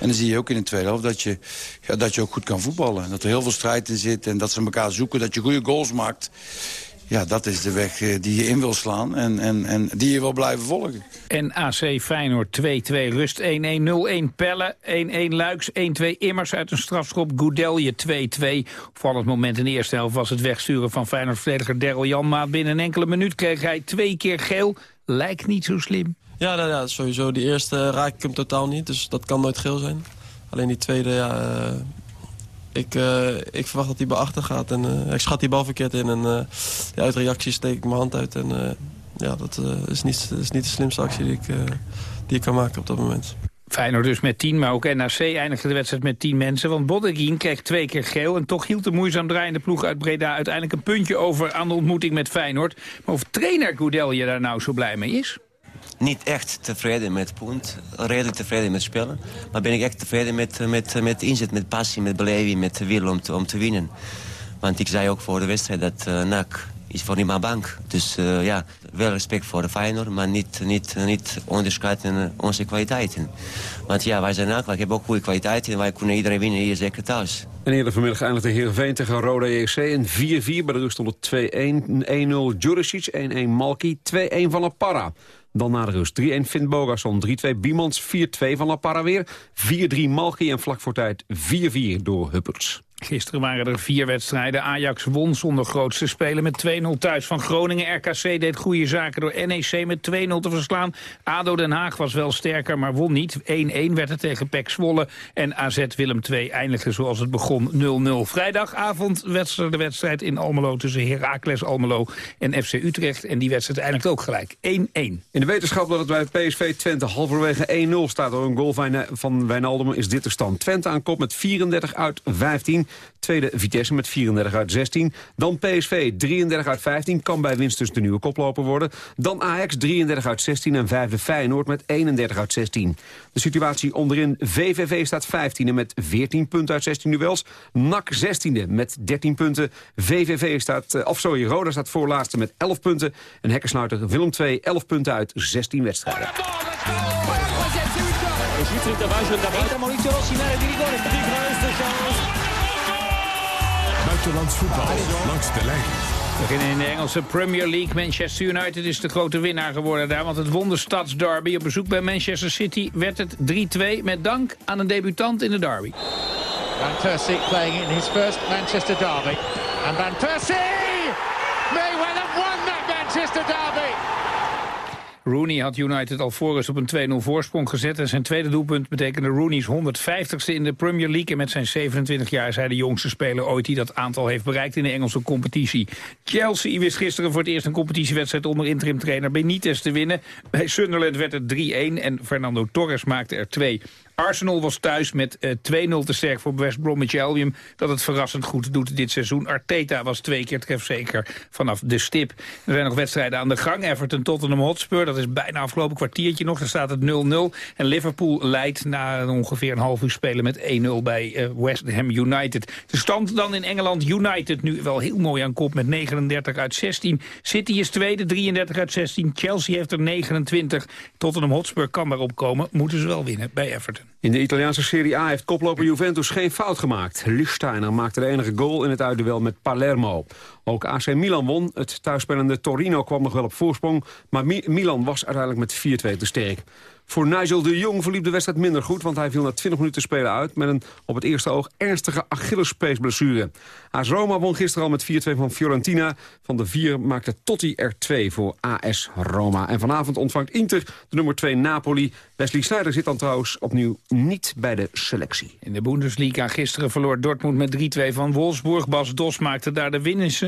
En dan zie je ook in de tweede helft dat je, ja, dat je ook goed kan voetballen. Dat er heel veel strijd in zit en dat ze elkaar zoeken. Dat je goede goals maakt ja, dat is de weg die je in wil slaan en, en, en die je wil blijven volgen. En AC Feyenoord 2-2, rust 1-1, 0-1 Pelle, 1-1 Luiks, 1-2 Immers uit een strafschop, Goudelje 2-2. Op het moment in de eerste helft was het wegsturen van Feyenoord-verdediger Daryl Janmaat. Binnen een enkele minuut kreeg hij twee keer geel. Lijkt niet zo slim. Ja, nou, ja sowieso. Die eerste raak ik hem totaal niet, dus dat kan nooit geel zijn. Alleen die tweede, ja, uh, ik, uh, ik verwacht dat hij bij achter gaat. En, uh, ik schat die bal verkeerd in. En ja, uit reactie steek ik mijn hand uit. En ja, dat is, niet, is niet de slimste actie die ik, die ik kan maken op dat moment. Feyenoord dus met 10, maar ook NAC eindigde de wedstrijd met 10 mensen. Want Bodegien kreeg twee keer geel en toch hield de moeizaam draaiende ploeg uit Breda uiteindelijk een puntje over aan de ontmoeting met Feyenoord. Maar of trainer Goudelje daar nou zo blij mee is? Niet echt tevreden met punt. Redelijk tevreden met spelen. Maar ben ik echt tevreden met, met, met inzet, met passie, met beleving, met de wil om te, om te winnen. Want ik zei ook voor de wedstrijd dat uh, NAC is voor niemand bank. Dus uh, ja, wel respect voor de Feyenoord, maar niet, niet, niet onderschatten onze kwaliteiten. Want ja, wij zijn NAC, wij hebben ook goede kwaliteiten... en wij kunnen iedereen winnen hier zeker thuis. En eerder vanmiddag eindigde Heerenveen tegen Roda JC in 4-4. Bij de rust stond het 2-1, 1-0 Juricic, 1-1 Malki, 2-1 van La. Dan na de rust 3-1 Finn Bogason, 3-2 Biemans, 4-2 van La Parra weer. 4-3 Malki en vlak voor tijd 4-4 door Huppers. Gisteren waren er vier wedstrijden. Ajax won zonder grootste spelen met 2-0 thuis van Groningen. RKC deed goede zaken door NEC met 2-0 te verslaan. ADO Den Haag was wel sterker, maar won niet. 1-1 werd het tegen PEC Zwolle. En AZ Willem II eindigde zoals het begon 0-0. Vrijdagavond werd de wedstrijd in Almelo tussen Heracles Almelo en FC Utrecht. En die wedstrijd eindigde ook gelijk 1-1. In de wetenschap dat het bij PSV Twente halverwege 1-0 staat door een goal van Wijnaldum is dit de stand. Twente aan kop met 34 uit 15. Tweede Vitesse met 34 uit 16. Dan PSV 33 uit 15. Kan bij winst dus de nieuwe koploper worden. Dan Ajax 33 uit 16. En vijfde Feyenoord met 31 uit 16. De situatie onderin VVV staat 15e met 14 punten uit 16 duels. NAC 16e met 13 punten. VVV staat, eh, of sorry, Roda staat voorlaatste met 11 punten. En hekkensluiter Willem 2 11 punten uit 16 wedstrijden. Buitenlands voetbal langs de lijn. We beginnen in de Engelse Premier League. Manchester United is de grote winnaar geworden daar. Want het won de stadsderby. Op bezoek bij Manchester City werd het 3-2 met dank aan een debutant in de derby. Van Persie playing in his first Manchester derby. En Van Persie may well have won that Manchester derby. Rooney had United al voor op een 2-0 voorsprong gezet. En zijn tweede doelpunt betekende Rooney's 150ste in de Premier League. En met zijn 27 jaar is hij de jongste speler ooit die dat aantal heeft bereikt in de Engelse competitie. Chelsea wist gisteren voor het eerst een competitiewedstrijd onder interim trainer Benitez te winnen. Bij Sunderland werd het 3-1 en Fernando Torres maakte er twee. Arsenal was thuis met uh, eh, 2-0 te sterk voor West Bromwich Albion... dat het verrassend goed doet dit seizoen. Arteta was twee keer trefzeker vanaf de stip. Er zijn nog wedstrijden aan de gang. Everton Tottenham Hotspur, dat is bijna afgelopen kwartiertje nog. Daar staat het 0-0. En Liverpool leidt na ongeveer een half uur spelen met 1-0 bij uh, West Ham United. De stand dan in Engeland. United nu wel heel mooi aan kop met 39 uit 16. City is tweede, 33 uit 16. Chelsea heeft er 29. Tottenham Hotspur kan daarop komen. Moeten ze wel winnen bij Everton. In de Italiaanse Serie A heeft koploper Juventus geen fout gemaakt. Lichtsteiner maakte de enige goal in het uitduel met Palermo. Ook AC Milan won. Het thuisspelende Torino kwam nog wel op voorsprong. Maar Milan was uiteindelijk met 4-2 te sterk. Voor Nigel de Jong verliep de wedstrijd minder goed... want hij viel na 20 minuten spelen uit... met een op het eerste oog ernstige Achillespeesblessure. AS Roma won gisteren al met 4-2 van Fiorentina. Van de vier maakte Totti er 2 voor AS Roma. En vanavond ontvangt Inter de nummer 2 Napoli. Wesley Sneijder zit dan trouwens opnieuw niet bij de selectie. In de Bundesliga gisteren verloor Dortmund met 3-2 van Wolfsburg. Bas Dos maakte daar de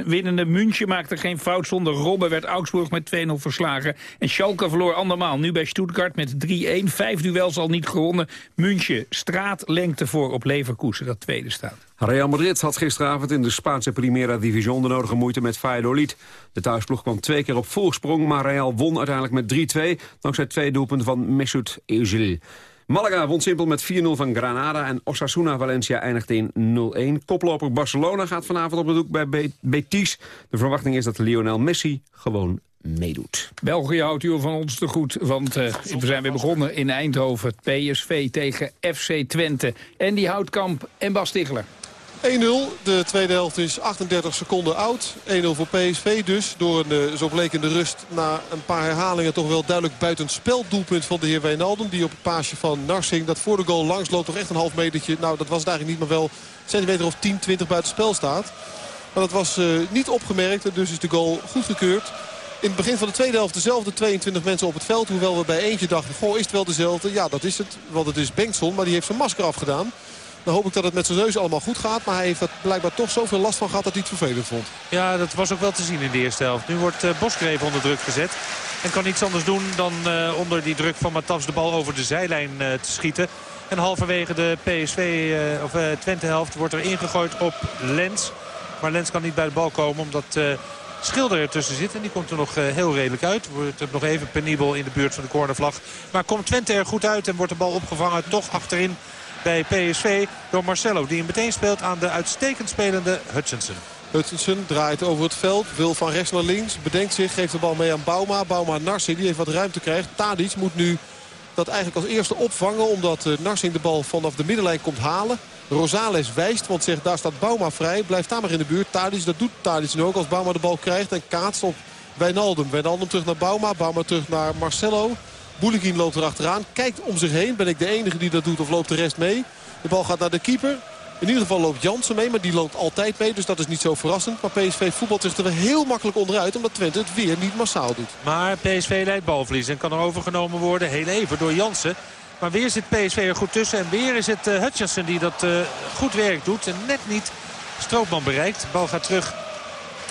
winnende. München maakte geen fout. Zonder Robben werd Augsburg met 2-0 verslagen. En Schalke verloor andermaal. Nu bij Stuttgart met 3 3-1. Vijf duels al niet gewonnen. München, straatlengte voor op Leverkusen, dat tweede staat. Real Madrid had gisteravond in de Spaanse Primera Division de nodige moeite met Valladolid. De thuisploeg kwam twee keer op voorsprong, maar Real won uiteindelijk met 3-2... dankzij twee doelpunten van Mesut Özil. Malaga won simpel met 4-0 van Granada en Osasuna Valencia eindigde in 0-1. Koploper Barcelona gaat vanavond op bezoek bij Betis. De verwachting is dat Lionel Messi gewoon meedoet. België houdt u van ons te goed, want uh, we zijn weer begonnen in Eindhoven. PSV tegen FC Twente. En die Houtkamp en Bas Stigler. 1-0. De tweede helft is 38 seconden oud. 1-0 voor PSV dus. Door een, uh, zo bleek in de rust na een paar herhalingen toch wel duidelijk buitenspel doelpunt van de heer Wijnaldum. Die op het paasje van Narsing dat voor de goal langs loopt. Toch echt een half metertje. Nou dat was het eigenlijk niet, maar wel centimeter of 10, 20 buitenspel staat. Maar dat was uh, niet opgemerkt. Dus is de goal goedgekeurd. In het begin van de tweede helft dezelfde 22 mensen op het veld. Hoewel we bij eentje dachten, goh, is het wel dezelfde? Ja, dat is het. Want het is Bengtson, maar die heeft zijn masker afgedaan. Dan hoop ik dat het met zijn neus allemaal goed gaat. Maar hij heeft er blijkbaar toch zoveel last van gehad dat hij het vervelend vond. Ja, dat was ook wel te zien in de eerste helft. Nu wordt uh, even onder druk gezet. En kan niets anders doen dan uh, onder die druk van Matas de bal over de zijlijn uh, te schieten. En halverwege de PSV, of Twente helft wordt er ingegooid op Lens. Maar Lens kan niet bij de bal komen omdat Schilder ertussen zit. En die komt er nog eh, heel redelijk uit. Wordt nog even penibel in de buurt van de cornervlag. Maar komt Twente er goed uit en wordt de bal opgevangen toch achterin bij PSV door Marcelo. Die hem meteen speelt aan de uitstekend spelende Hutchinson. Hutchinson draait over het veld, wil van rechts naar links. Bedenkt zich, geeft de bal mee aan Bauma. Bauma Narsing, die heeft wat ruimte krijgt. Tadic moet nu dat eigenlijk als eerste opvangen. Omdat eh, Narsing de bal vanaf de middenlijn komt halen. Rosales wijst, want zegt daar staat Bauma vrij. Blijft daar maar in de buurt. Tadic, dat doet Tadic nu ook als Bauma de bal krijgt. En kaatst op Wijnaldum. Wijnaldum terug naar Bauma. Bauma terug naar Marcelo. Boulikin loopt erachteraan. Kijkt om zich heen. Ben ik de enige die dat doet of loopt de rest mee? De bal gaat naar de keeper. In ieder geval loopt Jansen mee, maar die loopt altijd mee. Dus dat is niet zo verrassend. Maar PSV voetbalt zich er heel makkelijk onderuit. Omdat Twente het weer niet massaal doet. Maar PSV leidt balverlies en kan er overgenomen worden. Heel even door Jansen. Maar weer zit PSV er goed tussen. En weer is het uh, Hutchinson die dat uh, goed werk doet. En net niet Stroopman bereikt. De bal gaat terug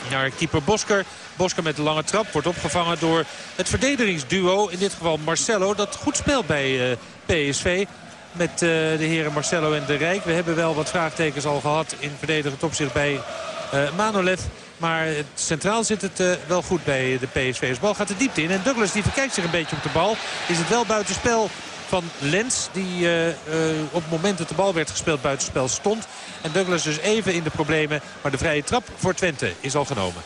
naar keeper Bosker. Bosker met de lange trap wordt opgevangen door het verdedigingsduo. In dit geval Marcelo dat goed speelt bij uh, PSV. Met de heren Marcelo en De Rijk. We hebben wel wat vraagtekens al gehad in verdedigend opzicht bij Manolev. Maar centraal zit het wel goed bij de PSV's. Bal gaat de diepte in. En Douglas die verkijkt zich een beetje op de bal. Is het wel buitenspel van Lens. Die uh, uh, op het moment dat de bal werd gespeeld buitenspel stond. En Douglas dus even in de problemen. Maar de vrije trap voor Twente is al genomen.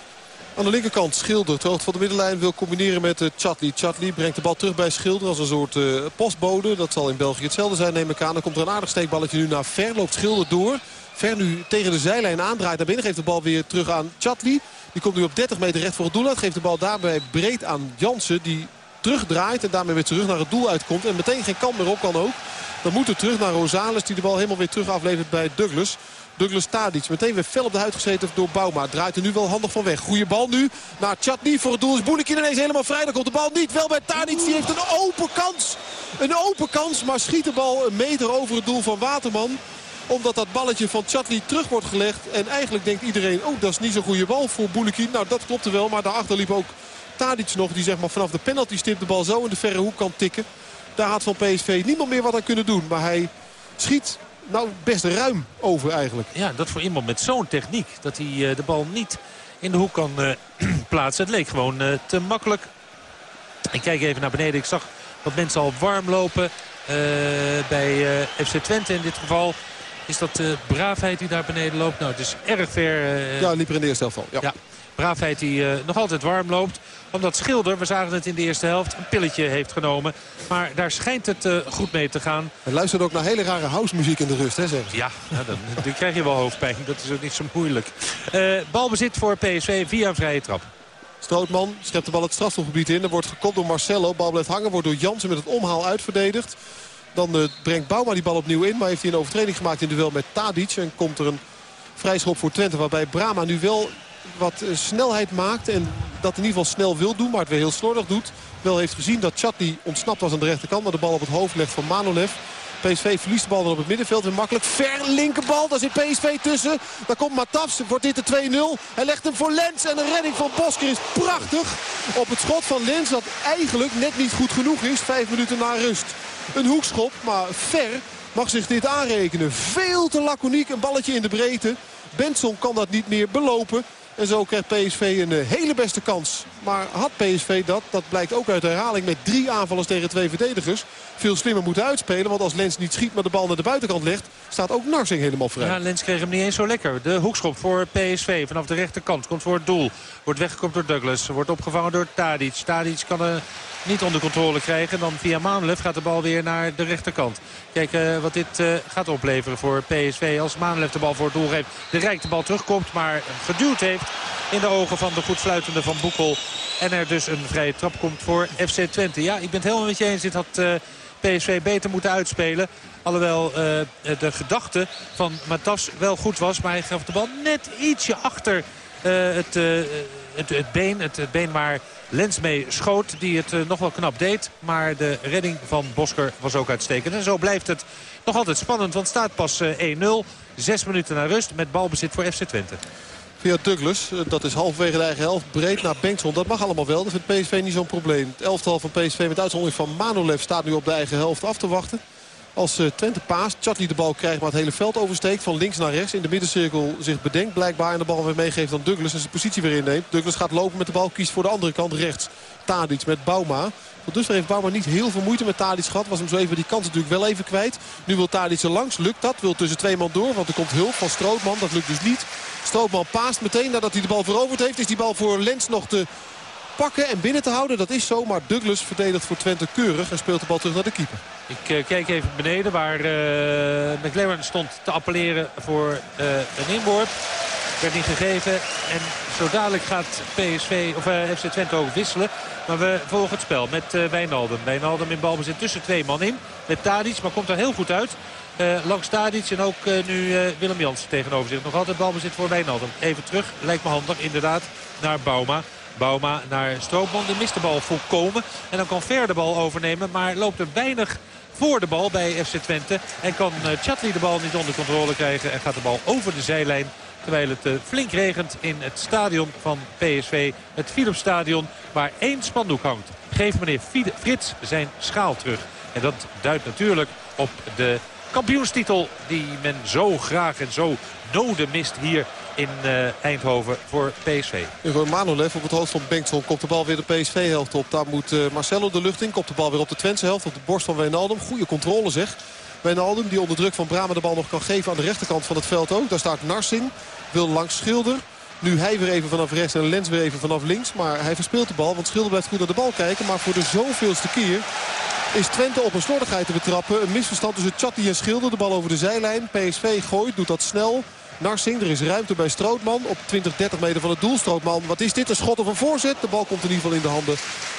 Aan de linkerkant Schilder, terug van de middenlijn, wil combineren met uh, Chatli. Chatli brengt de bal terug bij Schilder als een soort postbode. Dat zal in België hetzelfde zijn, neem ik aan. Dan komt er een aardig steekballetje nu naar Ver, loopt Schilder door. Ver nu tegen de zijlijn aandraait naar binnen, geeft de bal weer terug aan Chatli. Die komt nu op 30 meter recht voor het doel uit. Geeft de bal daarbij breed aan Jansen, die terugdraait en daarmee weer terug naar het doel uitkomt. En meteen geen kant meer op kan ook. Dan moet het terug naar Rosales, die de bal helemaal weer terug aflevert bij Douglas. Douglas Tadic. Meteen weer fel op de huid gezeten door Bouma. Draait er nu wel handig van weg. Goeie bal nu naar Chatni voor het doel. Is Boelikin ineens helemaal vrij. Dan komt de bal niet. Wel bij Tadic. Die heeft een open kans. Een open kans. Maar schiet de bal een meter over het doel van Waterman. Omdat dat balletje van Chatli terug wordt gelegd. En eigenlijk denkt iedereen, oh dat is niet zo'n goede bal voor Boelikin. Nou dat klopte wel. Maar daarachter liep ook Tadic nog. Die zeg maar vanaf de penalty stip de bal zo in de verre hoek kan tikken. Daar had van PSV niemand meer wat aan kunnen doen. Maar hij schiet nou best ruim over eigenlijk. Ja, dat voor iemand met zo'n techniek. Dat hij uh, de bal niet in de hoek kan uh, plaatsen. Het leek gewoon uh, te makkelijk. Ik kijk even naar beneden. Ik zag dat mensen al warm lopen bij FC Twente in dit geval. Is dat Braafheid die daar beneden loopt? Nou, het is erg ver. ja, liep er in de eerste helft al. Ja. ja. Braafheid die nog altijd warm loopt omdat Schilder, we zagen het in de eerste helft, een pilletje heeft genomen. Maar daar schijnt het uh, goed mee te gaan. Hij luistert ook naar hele rare housemuziek in de rust, hè, zeggen Ja, nou, dan, dan krijg je wel hoofdpijn. Dat is ook niet zo moeilijk. Uh, balbezit voor PSV via een vrije trap. Strootman schept de bal het strafschopgebied in. Er wordt gekopt door Marcelo. Bal blijft hangen, wordt door Jansen met het omhaal uitverdedigd. Dan brengt Bouma die bal opnieuw in. Maar heeft hij een overtreding gemaakt in duel met Tadic. En komt er een vrijschop voor Twente. Waarbij Brama nu wel wat snelheid maakt. En dat in ieder geval snel wil doen, maar het weer heel slordig doet. Wel heeft gezien dat Chatli ontsnapt was aan de rechterkant. Maar de bal op het hoofd legt van Manolev. PSV verliest de bal dan op het middenveld. Weer makkelijk. Ver linkerbal. Daar zit PSV tussen. Daar komt Matafs. Wordt dit de 2-0. Hij legt hem voor Lens. En de redding van Bosker is prachtig. Op het schot van Lens dat eigenlijk net niet goed genoeg is. Vijf minuten na rust. Een hoekschop. Maar Ver mag zich dit aanrekenen. Veel te laconiek. Een balletje in de breedte. Benson kan dat niet meer belopen. En zo krijgt PSV een eh, hele beste kans. Maar had PSV dat, dat blijkt ook uit de herhaling met drie aanvallers tegen twee verdedigers. Veel slimmer moeten uitspelen. Want als Lens niet schiet maar de bal naar de buitenkant legt... staat ook Narsing helemaal vrij. Ja, Lens kreeg hem niet eens zo lekker. De hoekschop voor PSV vanaf de rechterkant. Komt voor het doel. Wordt weggekomen door Douglas. Wordt opgevangen door Tadic. Tadic kan er niet onder controle krijgen. Dan via Maanlef gaat de bal weer naar de rechterkant. Kijken uh, wat dit uh, gaat opleveren voor PSV. Als Maanlef de bal voor het doel geeft. De Rijk de bal terugkomt. Maar geduwd heeft in de ogen van de goed fluitende Van Boekel. En er dus een vrije trap komt voor FC Twente. Ja, ik ben het helemaal met je eens. Dit had uh, PSV beter moeten uitspelen. Alhoewel uh, de gedachte van Matas wel goed was. Maar hij gaf de bal net ietsje achter uh, het, het, het, been. Het, het, been waar Lens mee schoot. Die het nog wel knap deed. Maar de redding van Bosker was ook uitstekend. En zo blijft het nog altijd spannend. Want staat pas 1-0. Zes minuten naar rust met balbezit voor FC Twente. Via Douglas, dat is halverwege de eigen helft, breed naar Bengtson. Dat mag allemaal wel, dat vindt PSV niet zo'n probleem. Het elftal van PSV met uitzondering van Manolev staat nu op de eigen helft af te wachten. Als uh, Twente paast, Chatli de bal krijgt maar het hele veld oversteekt. Van links naar rechts, in de middencirkel zich bedenkt blijkbaar. En de bal weer meegeeft aan Douglas en zijn positie weer inneemt. Douglas gaat lopen met de bal, kiest voor de andere kant rechts. Tadic met Bauma. Tot dusver heeft Bouwman niet heel veel moeite met Tadic gehad. Was hem zo even die kans natuurlijk wel even kwijt. Nu wil Tadic er langs. Lukt dat? Wil tussen twee man door. Want er komt hulp van Strootman. Dat lukt dus niet. Strootman paast meteen nadat hij de bal veroverd heeft. Is die bal voor Lens nog te pakken en binnen te houden. Dat is zo, maar Douglas verdedigt voor Twente keurig en speelt de bal terug naar de keeper. Ik uh, kijk even beneden waar uh, McLaren stond te appelleren voor uh, een inworp. Werd niet gegeven en zo dadelijk gaat PSV, of, FC Twente ook wisselen. Maar we volgen het spel met Wijnaldum. Wijnaldum in balbezit tussen twee man in. Met Tadic, maar komt er heel goed uit. Uh, langs Tadic en ook nu Willem Jans tegenover zich. Nog altijd balbezit voor Wijnaldum. Even terug, lijkt me handig inderdaad, naar Bauma. Bauma naar Stroopman, de mist de bal volkomen. En dan kan Ver de bal overnemen, maar loopt er weinig voor de bal bij FC Twente. En kan Chatli de bal niet onder controle krijgen en gaat de bal over de zijlijn Terwijl het eh, flink regent in het stadion van PSV. Het Philipsstadion waar één spandoek hangt. Geef meneer Frits zijn schaal terug. En dat duidt natuurlijk op de kampioenstitel die men zo graag en zo noden mist hier in uh, Eindhoven voor PSV. Manolev op het hoofd van Bengtson komt de bal weer de PSV-helft op. Daar moet uh, Marcelo de lucht in. Komt de bal weer op de Twentse helft. Op de borst van Wijnaldum. Goede controle zeg. Wijnaldum die onder druk van Bramen de bal nog kan geven aan de rechterkant van het veld ook. Daar staat Narsing. Wil langs Schilder. Nu hij weer even vanaf rechts en Lens weer even vanaf links. Maar hij verspeelt de bal, want Schilder blijft goed naar de bal kijken. Maar voor de zoveelste keer is Twente op een slordigheid te betrappen. Een misverstand tussen Chatti en Schilder. De bal over de zijlijn. PSV gooit, doet dat snel. Narsing, er is ruimte bij Strootman op 20, 30 meter van het doel. Strootman, wat is dit? Een schot of een voorzet? De bal komt in ieder geval in de handen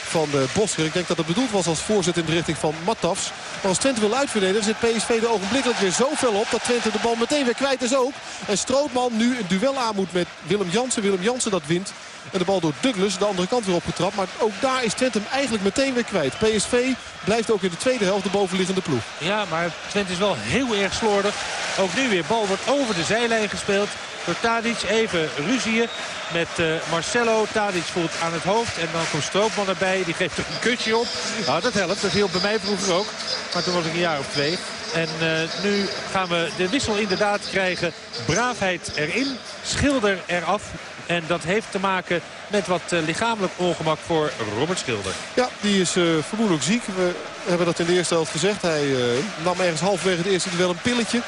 van de Bosker. Ik denk dat het bedoeld was als voorzet in de richting van Mattafs. Maar als Twente wil uitverdedigen zit PSV de ogenblikkelijk weer zo op... dat Twente de bal meteen weer kwijt is ook. En Strootman nu een duel aan moet met Willem Jansen. Willem Jansen dat wint. En de bal door Douglas de andere kant weer opgetrapt. Maar ook daar is Twente hem eigenlijk meteen weer kwijt. PSV blijft ook in de tweede helft de bovenliggende ploeg. Ja, maar Twente is wel heel erg slordig. Ook nu weer. Bal wordt over de zijlijn gespeeld door Tadic. Even ruzieën met uh, Marcelo. Tadic voelt aan het hoofd. En dan komt Stroopman erbij. Die geeft er een kutje op. Nou, dat helpt. Dat hielp bij mij vroeger ook. Maar toen was ik een jaar of twee. En uh, nu gaan we de wissel inderdaad krijgen. Braafheid erin. Schilder eraf. En dat heeft te maken met wat uh, lichamelijk ongemak voor Robert Schilder. Ja, die is uh, vermoedelijk ziek. We hebben dat in de eerste helft gezegd. Hij uh, nam ergens halverwege het eerste wel een pilletje.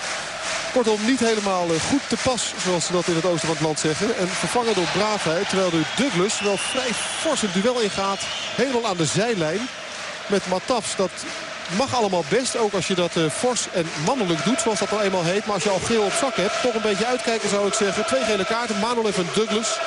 Kortom, niet helemaal goed te pas, zoals ze dat in het oosten van het land zeggen. En vervangen door braafheid, terwijl de Douglas wel vrij fors een duel ingaat. Helemaal aan de zijlijn met Matafs. Dat mag allemaal best. Ook als je dat uh, fors en mannelijk doet, zoals dat nou eenmaal heet. Maar als je al geel op zak hebt, toch een beetje uitkijken zou ik zeggen. Twee gele kaarten, Manolev en Douglas.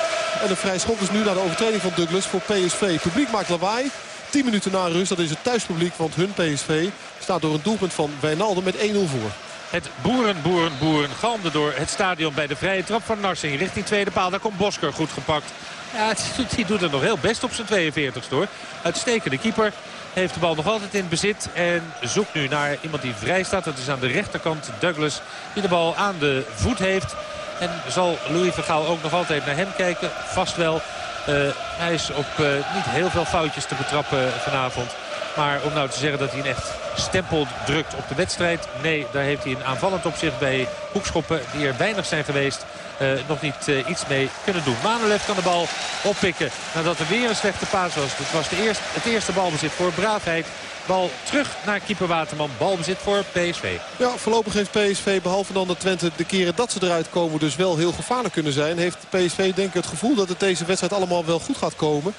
En een vrij schot is nu naar de overtreding van Douglas voor PSV. Publiek maakt lawaai. 10 minuten na rust, dat is het thuispubliek, want hun PSV staat door een doelpunt van Wijnaldum met 1-0 voor. Het boeren, boeren, boeren galmde door het stadion bij de vrije trap van Narsing. Richting tweede paal, daar komt Bosker goed gepakt. Ja, die doet het nog heel best op zijn 42ste hoor. Uitstekende keeper. Heeft de bal nog altijd in bezit. En zoekt nu naar iemand die vrij staat. Dat is aan de rechterkant Douglas. Die de bal aan de voet heeft. En zal Louis Vergaal ook nog altijd naar hem kijken? Vast wel. Uh, hij is op uh, niet heel veel foutjes te betrappen vanavond. Maar om nou te zeggen dat hij een echt stempel drukt op de wedstrijd. Nee, daar heeft hij een aanvallend opzicht bij hoekschoppen die er weinig zijn geweest. Uh, nog niet uh, iets mee kunnen doen. Manolev kan de bal oppikken nadat er weer een slechte paas was. Het was de eerste, het eerste balbezit voor Braafheid. Bal terug naar keeper Waterman. Balbezit voor PSV. Ja, voorlopig heeft PSV, behalve dan de Twente, de keren dat ze eruit komen... dus wel heel gevaarlijk kunnen zijn. Heeft PSV denk ik het gevoel dat het deze wedstrijd allemaal wel goed gaat komen.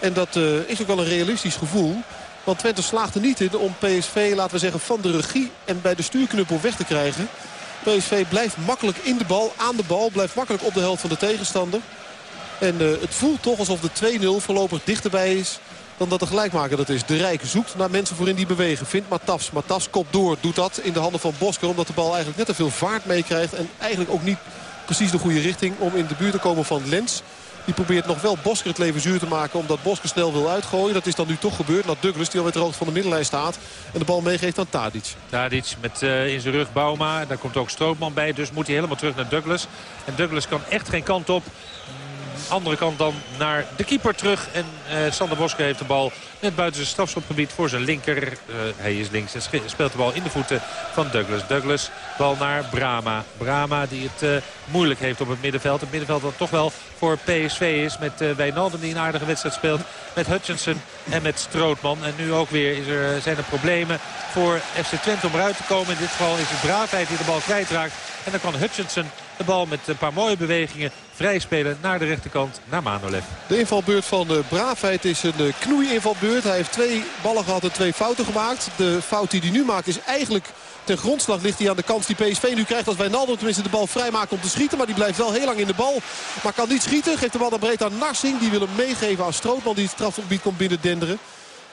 En dat uh, is ook wel een realistisch gevoel. Want Twente slaagt er niet in om PSV, laten we zeggen, van de regie en bij de stuurknuppel weg te krijgen. PSV blijft makkelijk in de bal, aan de bal. Blijft makkelijk op de helft van de tegenstander. En uh, het voelt toch alsof de 2-0 voorlopig dichterbij is dan dat de gelijkmaker dat is. De Rijk zoekt naar mensen voorin die bewegen. Vindt Matas. Matas kopt door. Doet dat in de handen van Bosker. Omdat de bal eigenlijk net te veel vaart meekrijgt. En eigenlijk ook niet precies de goede richting om in de buurt te komen van Lens. Die probeert nog wel Bosker het leven zuur te maken. Omdat Bosker snel wil uitgooien. Dat is dan nu toch gebeurd. Naar Douglas die alweer hoogte van de middenlijn staat. En de bal meegeeft aan Tadic. Tadic met uh, in zijn rug Bauma. Daar komt ook Stroopman bij. Dus moet hij helemaal terug naar Douglas. En Douglas kan echt geen kant op andere kant dan naar de keeper terug. En uh, Sander Bosker heeft de bal net buiten zijn strafschopgebied voor zijn linker. Uh, hij is links en speelt de bal in de voeten van Douglas. Douglas, bal naar Brama. Brama die het uh, moeilijk heeft op het middenveld. Het middenveld dat toch wel voor PSV is. Met uh, Wijnaldum die een aardige wedstrijd speelt. Met Hutchinson en met Strootman. En nu ook weer is er, zijn er problemen voor FC Twente om eruit te komen. In dit geval is het Braafheid die de bal kwijtraakt. En dan kan Hutchinson de bal met een paar mooie bewegingen vrij spelen naar de rechterkant, naar Manolev. De invalbeurt van de Braafheid is een knoei-invalbeurt. Hij heeft twee ballen gehad en twee fouten gemaakt. De fout die hij nu maakt is eigenlijk... Ten grondslag ligt hij aan de kans die PSV nu krijgt als Wijnaldum tenminste de bal vrijmaakt om te schieten. Maar die blijft wel heel lang in de bal. Maar kan niet schieten. Geeft de bal dan breed aan Narsing. Die wil hem meegeven aan Strootman die het strafgebied komt binnen denderen.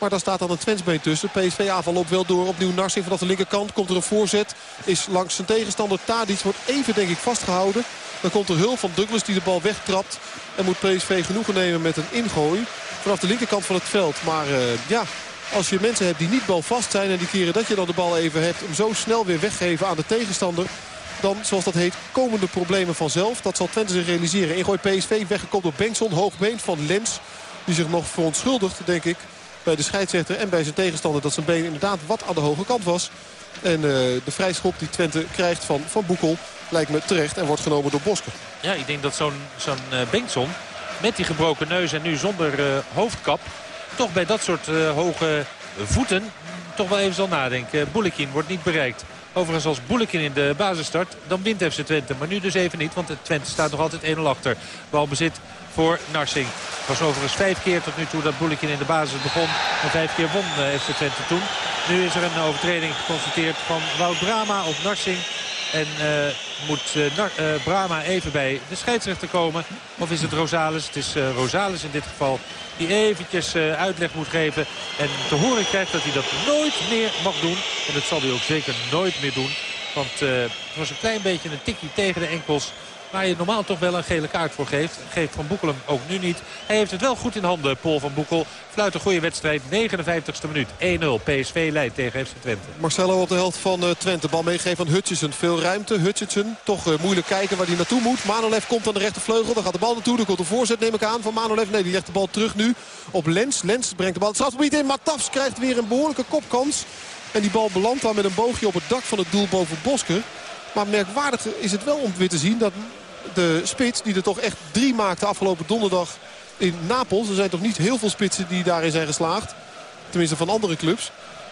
Maar daar staat dan een Twensbeen tussen. PSV aanval op wel door. Opnieuw Narsing vanaf de linkerkant. Komt er een voorzet. Is langs zijn tegenstander Tadic. Wordt even denk ik vastgehouden. Dan komt er hulp van Douglas die de bal wegtrapt. En moet PSV genoegen nemen met een ingooi. Vanaf de linkerkant van het veld. Maar uh, ja, als je mensen hebt die niet balvast zijn... en die keren dat je dan de bal even hebt... om zo snel weer weggeven aan de tegenstander... dan, zoals dat heet, komen de problemen vanzelf. Dat zal Twente zich realiseren. Ingooi PSV weggekopt door Bengtson. Hoogbeen van Lens. Die zich nog verontschuldigt, denk ik, bij de scheidsrechter en bij zijn tegenstander... dat zijn been inderdaad wat aan de hoge kant was. En uh, de vrijschop die Twente krijgt van Van Boekel lijkt me terecht en wordt genomen door Bosker. Ja, ik denk dat zo'n zo'n uh, Bengtson met die gebroken neus en nu zonder uh, hoofdkap... toch bij dat soort hoge voeten toch wel even zal nadenken. Boulekin wordt niet bereikt. Overigens als Boulekin in de basis start, dan wint FC Twente. Maar nu dus even niet, want Twente staat nog altijd 1-0 achter. Balbezit voor Narsing. Het was overigens vijf keer tot nu toe dat Boulekin in de basis begon. En vijf keer won FC Twente toen. Nu is er een overtreding geconstateerd van Wout Brama op Narsing. En uh, moet uh, Brama even bij de scheidsrechter komen. Of is het Rosales? Het is Rosales in dit geval die eventjes uitleg moet geven. En te horen krijgt dat hij dat nooit meer mag doen. En dat zal hij ook zeker nooit meer doen. Want het was een klein beetje een tikje tegen de enkels Waar je normaal toch wel een gele kaart voor geeft. Geeft Van Boekel hem ook nu niet. Hij heeft het wel goed in handen, Paul van Boekel. Fluit een goede wedstrijd. 59ste minuut. 1-0. PSV leidt tegen FC Twente. Marcelo op de helft van uh, Twente. Bal meegeven van Hutchison. Veel ruimte. Hutchison toch uh, moeilijk kijken waar hij naartoe moet. Manolev komt aan de rechtervleugel. Dan gaat de bal naartoe. Dan komt de voorzet neem ik aan van Manolev. Nee, die legt de bal terug nu op Lens. Lens brengt de bal het strafgebied in. Matafs krijgt weer een behoorlijke kopkans. En die bal belandt dan met een boogje op het dak van het doel boven Bosker. Maar merkwaardig is het wel om weer te zien dat de spits die er toch echt drie maakte afgelopen donderdag in Napels. Er zijn toch niet heel veel spitsen die daarin zijn geslaagd. Tenminste van andere clubs.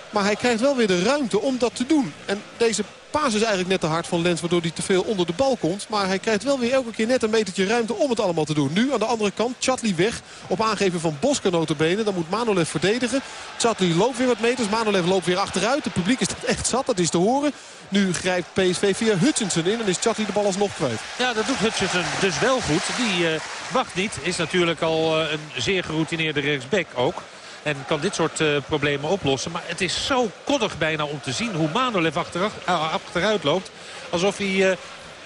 Maar hij krijgt wel weer de ruimte om dat te doen. En deze paas is eigenlijk net te hard van Lens. Waardoor hij te veel onder de bal komt. Maar hij krijgt wel weer elke keer net een metertje ruimte om het allemaal te doen. Nu aan de andere kant. Chatli weg. Op aangeven van Bosker notabene. Dan moet Manolev verdedigen. Chatli loopt weer wat meters. Manolev loopt weer achteruit. Het publiek is dat echt zat. Dat is te horen. Nu grijpt PSV via Hutchinson in. En is Chatli de bal alsnog kwijt. Ja, dat doet Hutchinson dus wel goed. Die uh, wacht niet. Is natuurlijk al uh, een zeer geroutineerde rechtsback ook. En kan dit soort uh, problemen oplossen. Maar het is zo koddig bijna om te zien hoe Manolev achteruit, uh, achteruit loopt. Alsof hij uh,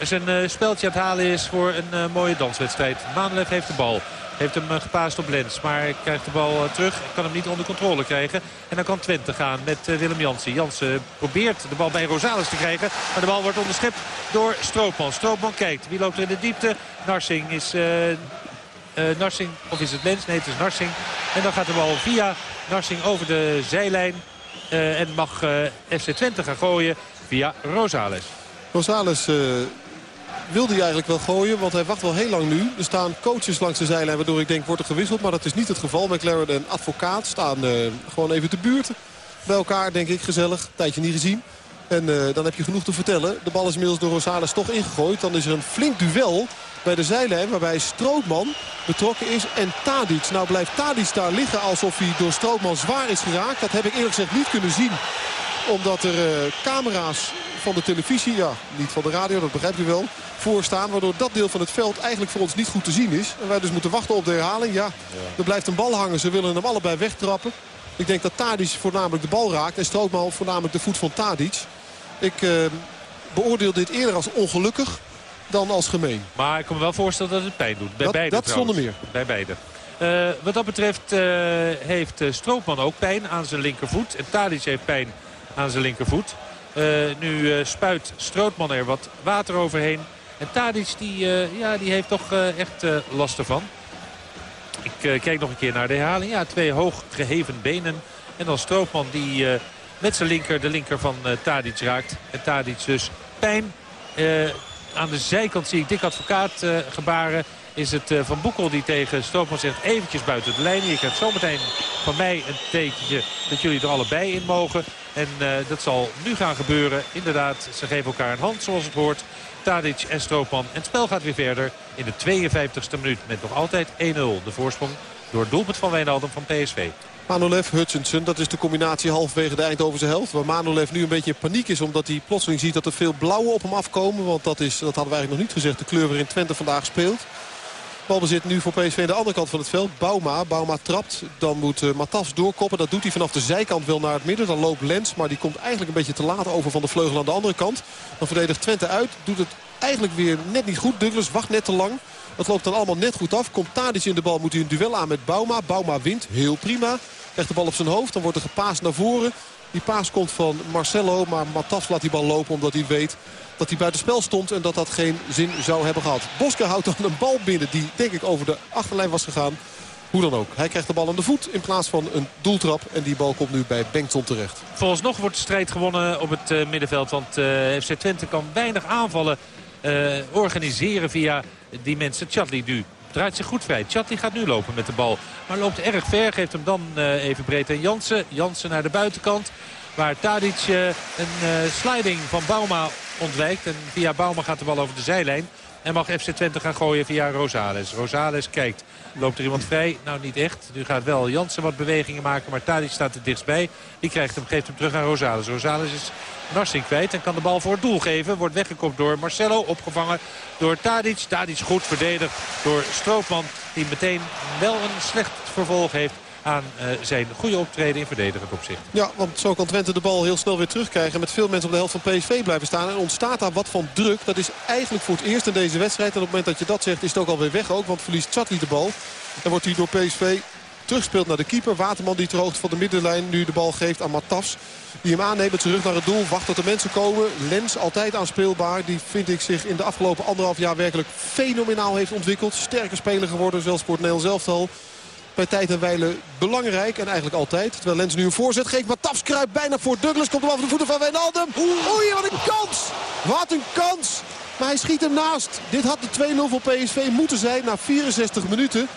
zijn speldje aan het halen is voor een mooie danswedstrijd. Manolev heeft de bal. Heeft hem gepaast op Lens. Maar krijgt de bal terug. Kan hem niet onder controle krijgen. En dan kan Twente gaan met Willem Jansen. Jansen probeert de bal bij Rosales te krijgen. Maar de bal wordt onderschept door Stroopman. Stroopman kijkt. Wie loopt in de diepte? Narsing is uh, Narsing, of is het Lens? Nee, het is Narsing. En dan gaat de bal via Narsing over de zijlijn. Uh, en mag uh, FC Twente gaan gooien via Rosales. Rosales wilde hij eigenlijk wel gooien, want hij wacht wel heel lang nu. Er staan coaches langs de zijlijn, waardoor ik denk wordt er gewisseld. Maar dat is niet het geval. McLaren en advocaat staan gewoon even te buurt bij elkaar, denk ik. Gezellig, tijdje niet gezien. En dan heb je genoeg te vertellen. De bal is inmiddels door Rosales toch ingegooid. Dan is er een flink duel bij de zijlijn. Waarbij Strootman betrokken is en Tadic. Nou blijft Tadic daar liggen alsof hij door Strootman zwaar is geraakt. Dat heb ik eerlijk gezegd niet kunnen zien. Omdat er uh, camera's van de televisie, ja niet van de radio, dat begrijpt u wel, voorstaan. Waardoor dat deel van het veld eigenlijk voor ons niet goed te zien is. En wij dus moeten wachten op de herhaling. Ja, er blijft een bal hangen. Ze willen hem allebei wegtrappen. Ik denk dat Tadic voornamelijk de bal raakt. En Strootman voornamelijk de voet van Tadic. Ik uh, beoordeel dit eerder als ongelukkig dan als gemeen. Maar ik kan me wel voorstellen dat het pijn doet. Bij dat, beide dat zonder meer. Bij beide. Uh, wat dat betreft uh, heeft uh, Stroopman ook pijn aan zijn linkervoet. En Tadic heeft pijn aan zijn linkervoet. nu spuit Strootman er wat water overheen. En Tadic die, ja, die heeft toch echt last ervan. Ik kijk nog een keer naar de herhaling. Ja, twee hoog geheven benen. En dan Stroopman die met zijn linker de linker van Tadic raakt. En Tadic dus pijn aan de zijkant zie ik dik advocaat uh, gebaren. Is het uh, Van Boekel die tegen Stroopman zegt eventjes buiten de lijn. Je krijgt zometeen van mij een tekentje dat jullie er allebei in mogen. En uh, dat zal nu gaan gebeuren. Inderdaad, ze geven elkaar een hand zoals het hoort. Tadic en Stroopman. En het spel gaat weer verder in de 52e minuut. Met nog altijd 1-0 de voorsprong door doelpunt van Wijnaldum van PSV. Manolev, Hutchinson, dat is de combinatie halverwege de Eindhovense helft. Waar Manolev nu een beetje in paniek is omdat hij plotseling ziet dat er veel blauwe op hem afkomen. Want dat, is, dat hadden wij eigenlijk nog niet gezegd, de kleur waarin Twente vandaag speelt. Balbezit nu voor PSV aan de andere kant van het veld. Bauma. Bauma trapt. Dan moet uh, Matas doorkoppen. Dat doet hij vanaf de zijkant wel naar het midden. Dan loopt Lens. Maar die komt eigenlijk een beetje te laat over van de vleugel aan de andere kant. Dan verdedigt Twente uit. Doet het eigenlijk weer net niet goed. Douglas wacht net te lang. Dat loopt dan allemaal net goed af. Komt Tadic in de bal. Moet hij een duel aan met Bauma. Bauma wint. Heel prima. Legt de bal op zijn hoofd. Dan wordt er gepaast naar voren. Die paas komt van Marcelo. Maar Matas laat die bal lopen omdat hij weet dat hij buitenspel stond en dat dat geen zin zou hebben gehad. Bosker houdt dan een bal binnen die denk ik over de achterlijn was gegaan. Hoe dan ook. Hij krijgt de bal aan de voet in plaats van een doeltrap. En die bal komt nu bij Bengtson terecht. Volgens nog wordt de strijd gewonnen op het uh, middenveld. Want uh, FC Twente kan weinig aanvallen organiseren via die mensen. Chatli nu draait zich goed vrij. Chatli gaat nu lopen met de bal. Maar loopt erg ver. Geeft hem dan even breed aan Jansen. Jansen naar de buitenkant. Waar Tadic een sliding van Bauma ontwijkt. En via Bauma gaat de bal over de zijlijn. En mag FC Twente gaan gooien via Rosales. Rosales kijkt. Loopt er iemand vrij? Nou, niet echt. Nu gaat wel Jansen wat bewegingen maken. Maar Tadic staat er dichtstbij. Die krijgt hem, geeft hem terug aan Rosales. Rosales is Narsing kwijt en kan de bal voor het doel geven. Wordt weggekopt door Marcelo. Opgevangen door Tadic. Tadic goed verdedigd door Stroopman. Die meteen wel een slecht vervolg heeft aan uh, zijn goede optreden in verdedigend opzicht. Ja, want zo kan Twente de bal heel snel weer terugkrijgen. Met veel mensen op de helft van PSV blijven staan. En ontstaat daar wat van druk. Dat is eigenlijk voor het eerst in deze wedstrijd. En op het moment dat je dat zegt is het ook alweer weg ook. Want verliest Chatli de bal. Dan wordt hij door PSV terugspeelt naar de keeper. Waterman die ter hoogte van de middenlijn nu de bal geeft aan Matas. Die hem aanneemt terug naar het doel. Wacht tot de mensen komen. Lens altijd aanspeelbaar. Die vind ik zich in de afgelopen anderhalf jaar werkelijk fenomenaal heeft ontwikkeld. Sterke speler geworden. Zelfs voor het Nederlands elftal bij tijd en wijle belangrijk. En eigenlijk altijd. Terwijl Lens nu een voorzet geeft. Maar kruipt bijna voor Douglas. Komt hem af de voeten van Wijnaldum. Oei, wat een kans. Wat een kans. Maar hij schiet hem naast. Dit had de 2-0 voor PSV moeten zijn na 64 minuten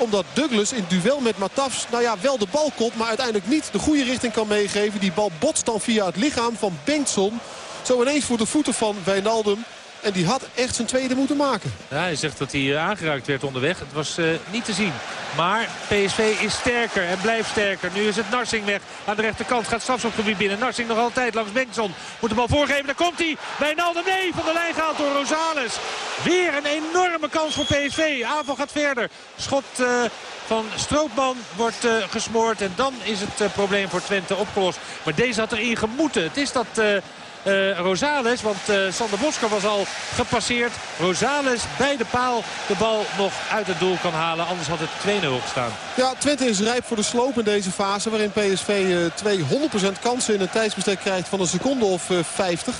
omdat Douglas in duel met Matafs nou ja, wel de bal komt. Maar uiteindelijk niet de goede richting kan meegeven. Die bal botst dan via het lichaam van Bengtson. Zo ineens voor de voeten van Wijnaldum. En die had echt zijn tweede moeten maken. Ja, hij zegt dat hij eh, aangeraakt werd onderweg. Het was uh, niet te zien. Maar PSV is sterker en blijft sterker. Nu is het Narsing weg. Aan de rechterkant gaat strafschopgebied binnen. Narsing nog altijd langs Bengtson. Moet de bal voorgeven. Daar komt hij. Wijnaldum nee. Van de lijn gehaald door Rosales. Weer een enorme kans voor PSV. Aanval gaat verder. Schot uh, van Stroopman wordt gesmoord. En dan is het probleem voor Twente opgelost. Maar deze had erin gemoeten. Het is dat... Uh, Rosales. Want uh, Sander Bosker was al gepasseerd. Rosales bij de paal de bal nog uit het doel kan halen. Anders had het 2-0 gestaan. Ja, Twente is rijp voor de sloop in deze fase. Waarin PSV uh, 200% kansen in een tijdsbestek krijgt van een seconde of 50.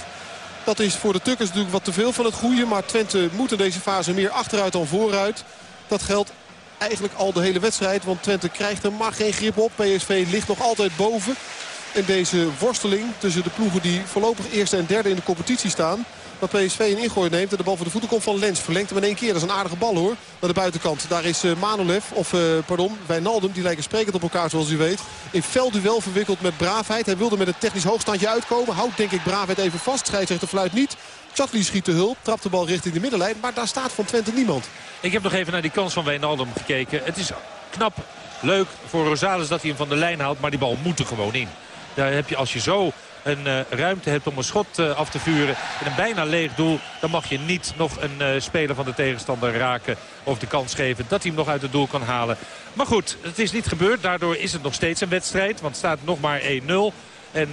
Dat is voor de Tukkers natuurlijk wat te veel van het goede. Maar Twente moet in deze fase meer achteruit dan vooruit. Dat geldt eigenlijk al de hele wedstrijd. Want Twente krijgt er maar geen grip op. PSV ligt nog altijd boven in deze worsteling tussen de ploegen die voorlopig eerste en derde in de competitie staan. Maar PSV een ingooi neemt en de bal voor de voeten komt van Lens. Verlengt hem in één keer. Dat is een aardige bal hoor. Naar de buitenkant. Daar is uh, Manolev, of uh, pardon, Wijnaldum. Die lijken sprekend op elkaar zoals u weet. In duel verwikkeld met braafheid. Hij wilde met een technisch hoogstandje uitkomen. Houdt denk ik braafheid even vast. Scheidsrechter fluit niet. Chatli schiet de hulp. Trapt de bal richting de middenlijn. Maar daar staat van Twente niemand. Ik heb nog even naar die kans van Wijnaldum gekeken. Het is knap, leuk voor Rosales dat hij hem van de lijn haalt. Maar die bal moet er gewoon in. Daar heb je, als je zo een uh, ruimte hebt om een schot uh, af te vuren in een bijna leeg doel... dan mag je niet nog een uh, speler van de tegenstander raken of de kans geven dat hij hem nog uit het doel kan halen. Maar goed, het is niet gebeurd. Daardoor is het nog steeds een wedstrijd, want staat nog maar 1-0. En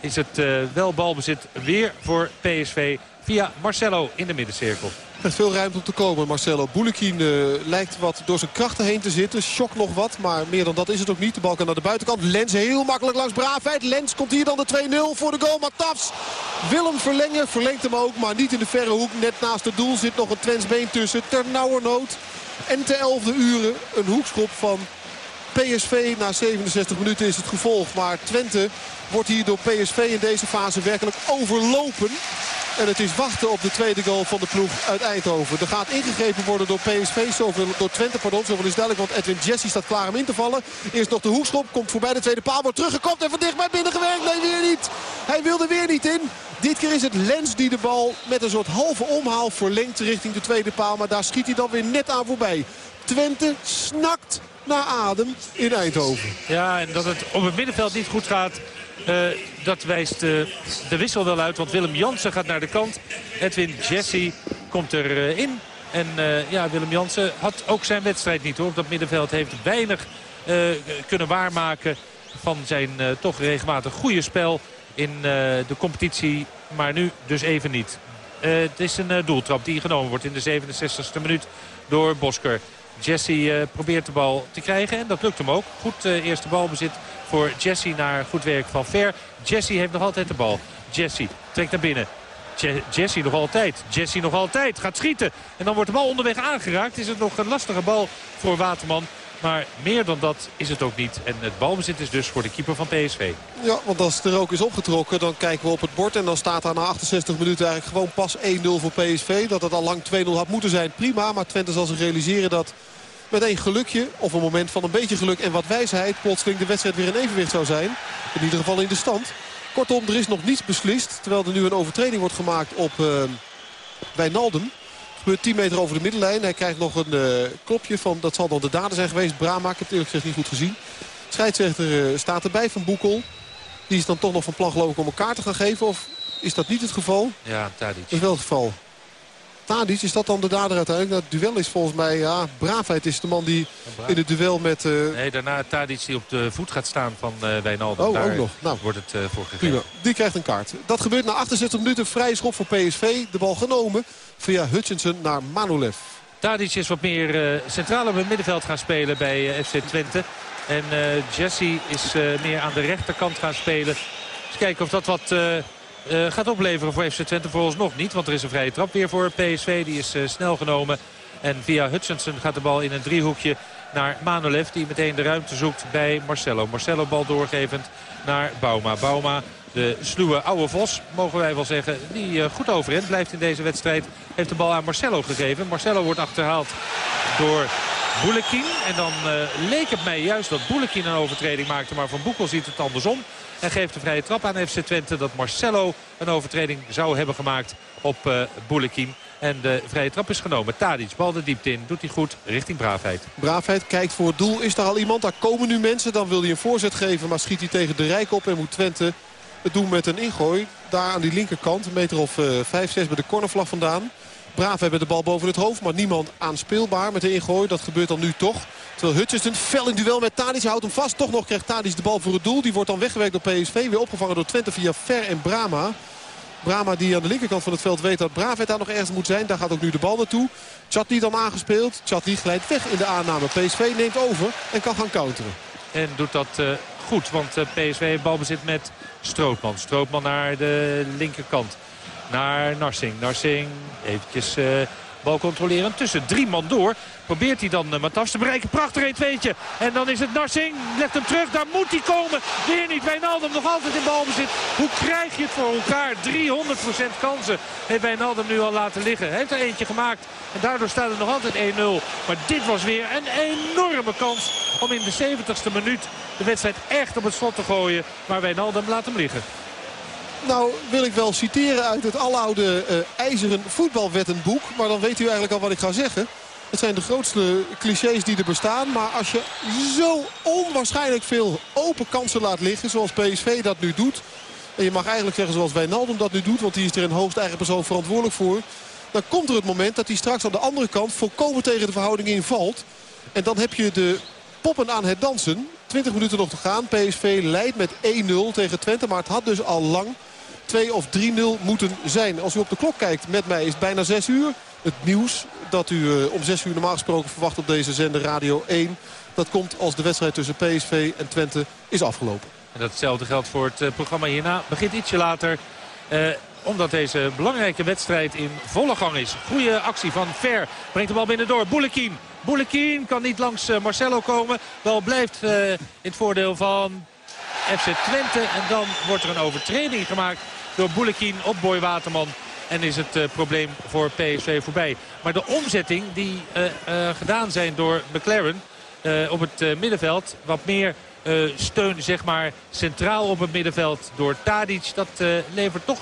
is het wel balbezit weer voor PSV via Marcelo in de middencirkel. Er veel ruimte om te komen. Marcelo Boulekin uh, lijkt wat door zijn krachten heen te zitten. Shock nog wat, maar meer dan dat is het ook niet. De bal kan naar de buitenkant. Lens heel makkelijk langs Braafheid. Lens komt hier dan de 2-0 voor de goal. Maar Tafs wil hem verlengen. Verlengt hem ook, maar niet in de verre hoek. Net naast het doel zit nog een Twents been tussen. Ter nood. En te elfde uren een hoekschop van PSV na 67 minuten is het gevolg. Maar Twente wordt hier door PSV in deze fase werkelijk overlopen. En het is wachten op de tweede goal van de ploeg uit Eindhoven. Er gaat ingegrepen worden door PSV, zoveel, door Twente, pardon. Zoveel is duidelijk, want Edwin Jesse staat klaar om in te vallen. Eerst nog de hoekschop, komt voorbij de tweede paal, wordt teruggekopt en van dichtbij binnengewerkt. Nee, weer niet. Hij wilde weer niet in. Dit keer is het Lens die de bal met een soort halve omhaal verlengt richting de tweede paal. Maar daar schiet hij dan weer net aan voorbij. Twente snakt naar adem in Eindhoven. Ja, en dat het op het middenveld niet goed gaat... Uh, dat wijst uh, de wissel wel uit, want Willem Jansen gaat naar de kant. Edwin Jesse komt erin. Uh, En ja, Willem Jansen had ook zijn wedstrijd niet hoor. Dat middenveld heeft weinig kunnen waarmaken van zijn toch regelmatig goede spel in de competitie. Maar nu dus even niet. het is een doeltrap die genomen wordt in de 67e minuut door Bosker. Jesse probeert de bal te krijgen en dat lukt hem ook. Goed eerste balbezit voor Jesse naar goed werk van Ver. Jesse heeft nog altijd de bal. Jesse trekt naar binnen. Jesse nog altijd. Jesse nog altijd. Gaat schieten. En dan wordt de bal onderweg aangeraakt. Is het nog een lastige bal voor Waterman. Maar meer dan dat is het ook niet. En het balbezit is dus voor de keeper van PSV. Ja, want als de rook is opgetrokken, dan kijken we op het bord. En dan staat daar na 68 minuten eigenlijk gewoon pas 1-0 voor PSV. Dat het al lang 2-0 had moeten zijn, prima. Maar Twente zal zich realiseren dat met één gelukje, of een moment van een beetje geluk en wat wijsheid... plotseling de wedstrijd weer in evenwicht zou zijn. In ieder geval in de stand. Kortom, er is nog niets beslist. Terwijl er nu een overtreding wordt gemaakt op uh, Wijnaldum. Gebeurt 10 meter over de middenlijn. Hij krijgt nog een uh, klopje van, dat zal dan de dader zijn geweest. Brama, ik heb het eerlijk gezegd niet goed gezien. Scheidsrechter uh, staat erbij van Boekel. Die is dan toch nog van plan geloof ik om elkaar te gaan geven. Of is dat niet het geval? Ja, Tadic. Dat is wel het geval. Tadic, is dat dan de dader uiteindelijk? Dat duel is volgens mij, ja, Braafheid is de man die in het duel met... Uh... Nee, daarna Tadic die op de voet gaat staan van uh, Wijnaldum. Oh, Daar ook nog. Nou, wordt het uh, voor gegeven. Prima. Die krijgt een kaart. Dat gebeurt na 68 minuten. Vrije schop voor PSV. De bal genomen via Hutchinson naar Manolev. Tadic is wat meer centraal op het middenveld gaan spelen bij FC Twente. En Jesse is meer aan de rechterkant gaan spelen. Eens kijken of dat wat uh, gaat opleveren voor FC Twente vooralsnog niet. Want er is een vrije trap weer voor PSV. Die is uh, snel genomen. En via Hutchinson gaat de bal in een driehoekje naar Manolev. Die meteen de ruimte zoekt bij Marcelo. Marcelo bal doorgevend naar Bauma. Bauma, de sluwe oude Vos, mogen wij wel zeggen. Die uh, goed overeind blijft in deze wedstrijd. Heeft de bal aan Marcelo gegeven. Marcelo wordt achterhaald door Boulekin. En dan leek het mij juist dat Boulekin een overtreding maakte. Maar Van Boekel ziet het andersom. En geeft de vrije trap aan FC Twente dat Marcelo een overtreding zou hebben gemaakt op uh, Boulekin. En de vrije trap is genomen. Tadic, bal de diepte in. Doet hij goed richting Braafheid. Braafheid kijkt voor het doel. Is daar al iemand? Daar komen nu mensen. Dan wil hij een voorzet geven. Maar schiet hij tegen de Rijk op. En moet Twente het doen met een ingooi. Daar aan die linkerkant. Een meter of uh, 5, 6 bij de cornervlag vandaan. Braaf hebben de bal boven het hoofd. Maar niemand aanspeelbaar met de ingooi. Dat gebeurt dan nu toch. Terwijl Hutchinson fel in duel met Tadic. Houdt hem vast. Toch nog krijgt Tadic de bal voor het doel. Die wordt dan weggewerkt door PSV. Weer opgevangen door Twente via Fer en Brama. Brama die aan de linkerkant van het veld weet dat Braafheid daar nog ergens moet zijn. Daar gaat ook nu de bal naartoe. Chatli dan aangespeeld. Chatli glijdt weg in de aanname. PSV neemt over en kan gaan counteren. En doet dat uh, goed, want uh, PSV balbezit met Strootman. Strootman naar de linkerkant. Naar Narsing. Narsing eventjes... Uh, Bal controleren tussen drie man door. Probeert hij dan uh, Matas te bereiken. Prachtig 1 2 En dan is het Narsing. Legt hem terug. Daar moet hij komen. Weer niet. Wijnaldum nog altijd in balbezit. Hoe krijg je het voor elkaar? 300% kansen heeft Wijnaldum nu al laten liggen. Hij heeft er eentje gemaakt. En daardoor staat het nog altijd 1-0. Maar dit was weer een enorme kans om in de 70ste minuut de wedstrijd echt op het slot te gooien. Maar Wijnaldum laat hem liggen. Nou wil ik wel citeren uit het aloude uh, ijzeren voetbalwettenboek. Maar dan weet u eigenlijk al wat ik ga zeggen. Het zijn de grootste clichés die er bestaan. Maar als je zo onwaarschijnlijk veel open kansen laat liggen zoals PSV dat nu doet. En je mag eigenlijk zeggen zoals Wijnaldum dat nu doet. Want die is er in hoogst eigen persoon verantwoordelijk voor. Dan komt er het moment dat hij straks aan de andere kant volkomen tegen de verhouding invalt. En dan heb je de poppen aan het dansen. 20 minuten nog te gaan. PSV leidt met 1-0 tegen Twente. Maar het had dus al lang 2 of 3-0 moeten zijn. Als u op de klok kijkt, met mij is het bijna 6 uur. Het nieuws dat u uh, om 6 uur normaal gesproken verwacht op deze zender Radio 1. Dat komt als de wedstrijd tussen PSV en Twente is afgelopen. En datzelfde geldt voor het uh, programma hierna. Begint ietsje later. Uh, omdat deze belangrijke wedstrijd in volle gang is. Goede actie van Ver. Brengt de bal binnendoor. Boulekin. Boulekin kan niet langs Marcelo komen. Wel blijft in het voordeel van FC Twente. En dan wordt er een overtreding gemaakt door Boulekin op Boy Waterman. En is het uh, probleem voor PSV voorbij. Maar de omzetting die uh, uh, gedaan zijn door McLaren op het middenveld. Wat meer steun zeg maar, centraal op het middenveld door Tadic. Dat levert toch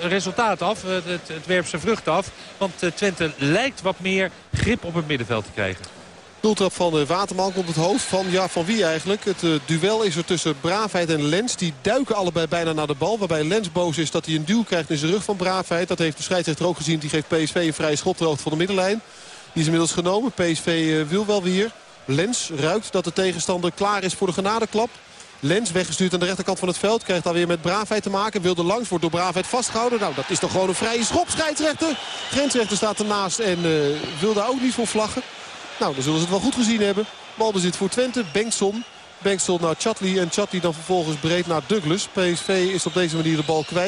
resultaat af. Het, het, werpt zijn vruchten af. Want Twente lijkt wat meer grip op het middenveld te krijgen. Doeltrap van uh, Waterman komt het hoofd van, ja, van wie eigenlijk? Het uh, duel is er tussen Braafheid en Lens. Die duiken allebei bijna naar de bal. Waarbij Lens boos is dat hij een duw krijgt in zijn rug van Braafheid. Dat heeft de scheidsrechter ook gezien. Die geeft PSV een vrije schop ter hoogte van de middenlijn. Die is inmiddels genomen. PSV uh, wil wel weer. Lens ruikt dat de tegenstander klaar is voor de genadeklap. Lens weggestuurd aan de rechterkant van het veld. Krijgt daar weer met Braafheid te maken. Wilde langs, wordt door Braafheid vastgehouden. Nou, dat is toch gewoon een vrije schop, scheidsrechter. Grensrechter staat ernaast en uh, wil daar ook niet voor vlaggen. Nou, dan zullen ze het wel goed gezien hebben. Balbezit voor Twente, Bengtson. Bengtson naar Chatli en Chatli dan vervolgens breed naar Douglas. PSV is op deze manier de bal kwijt.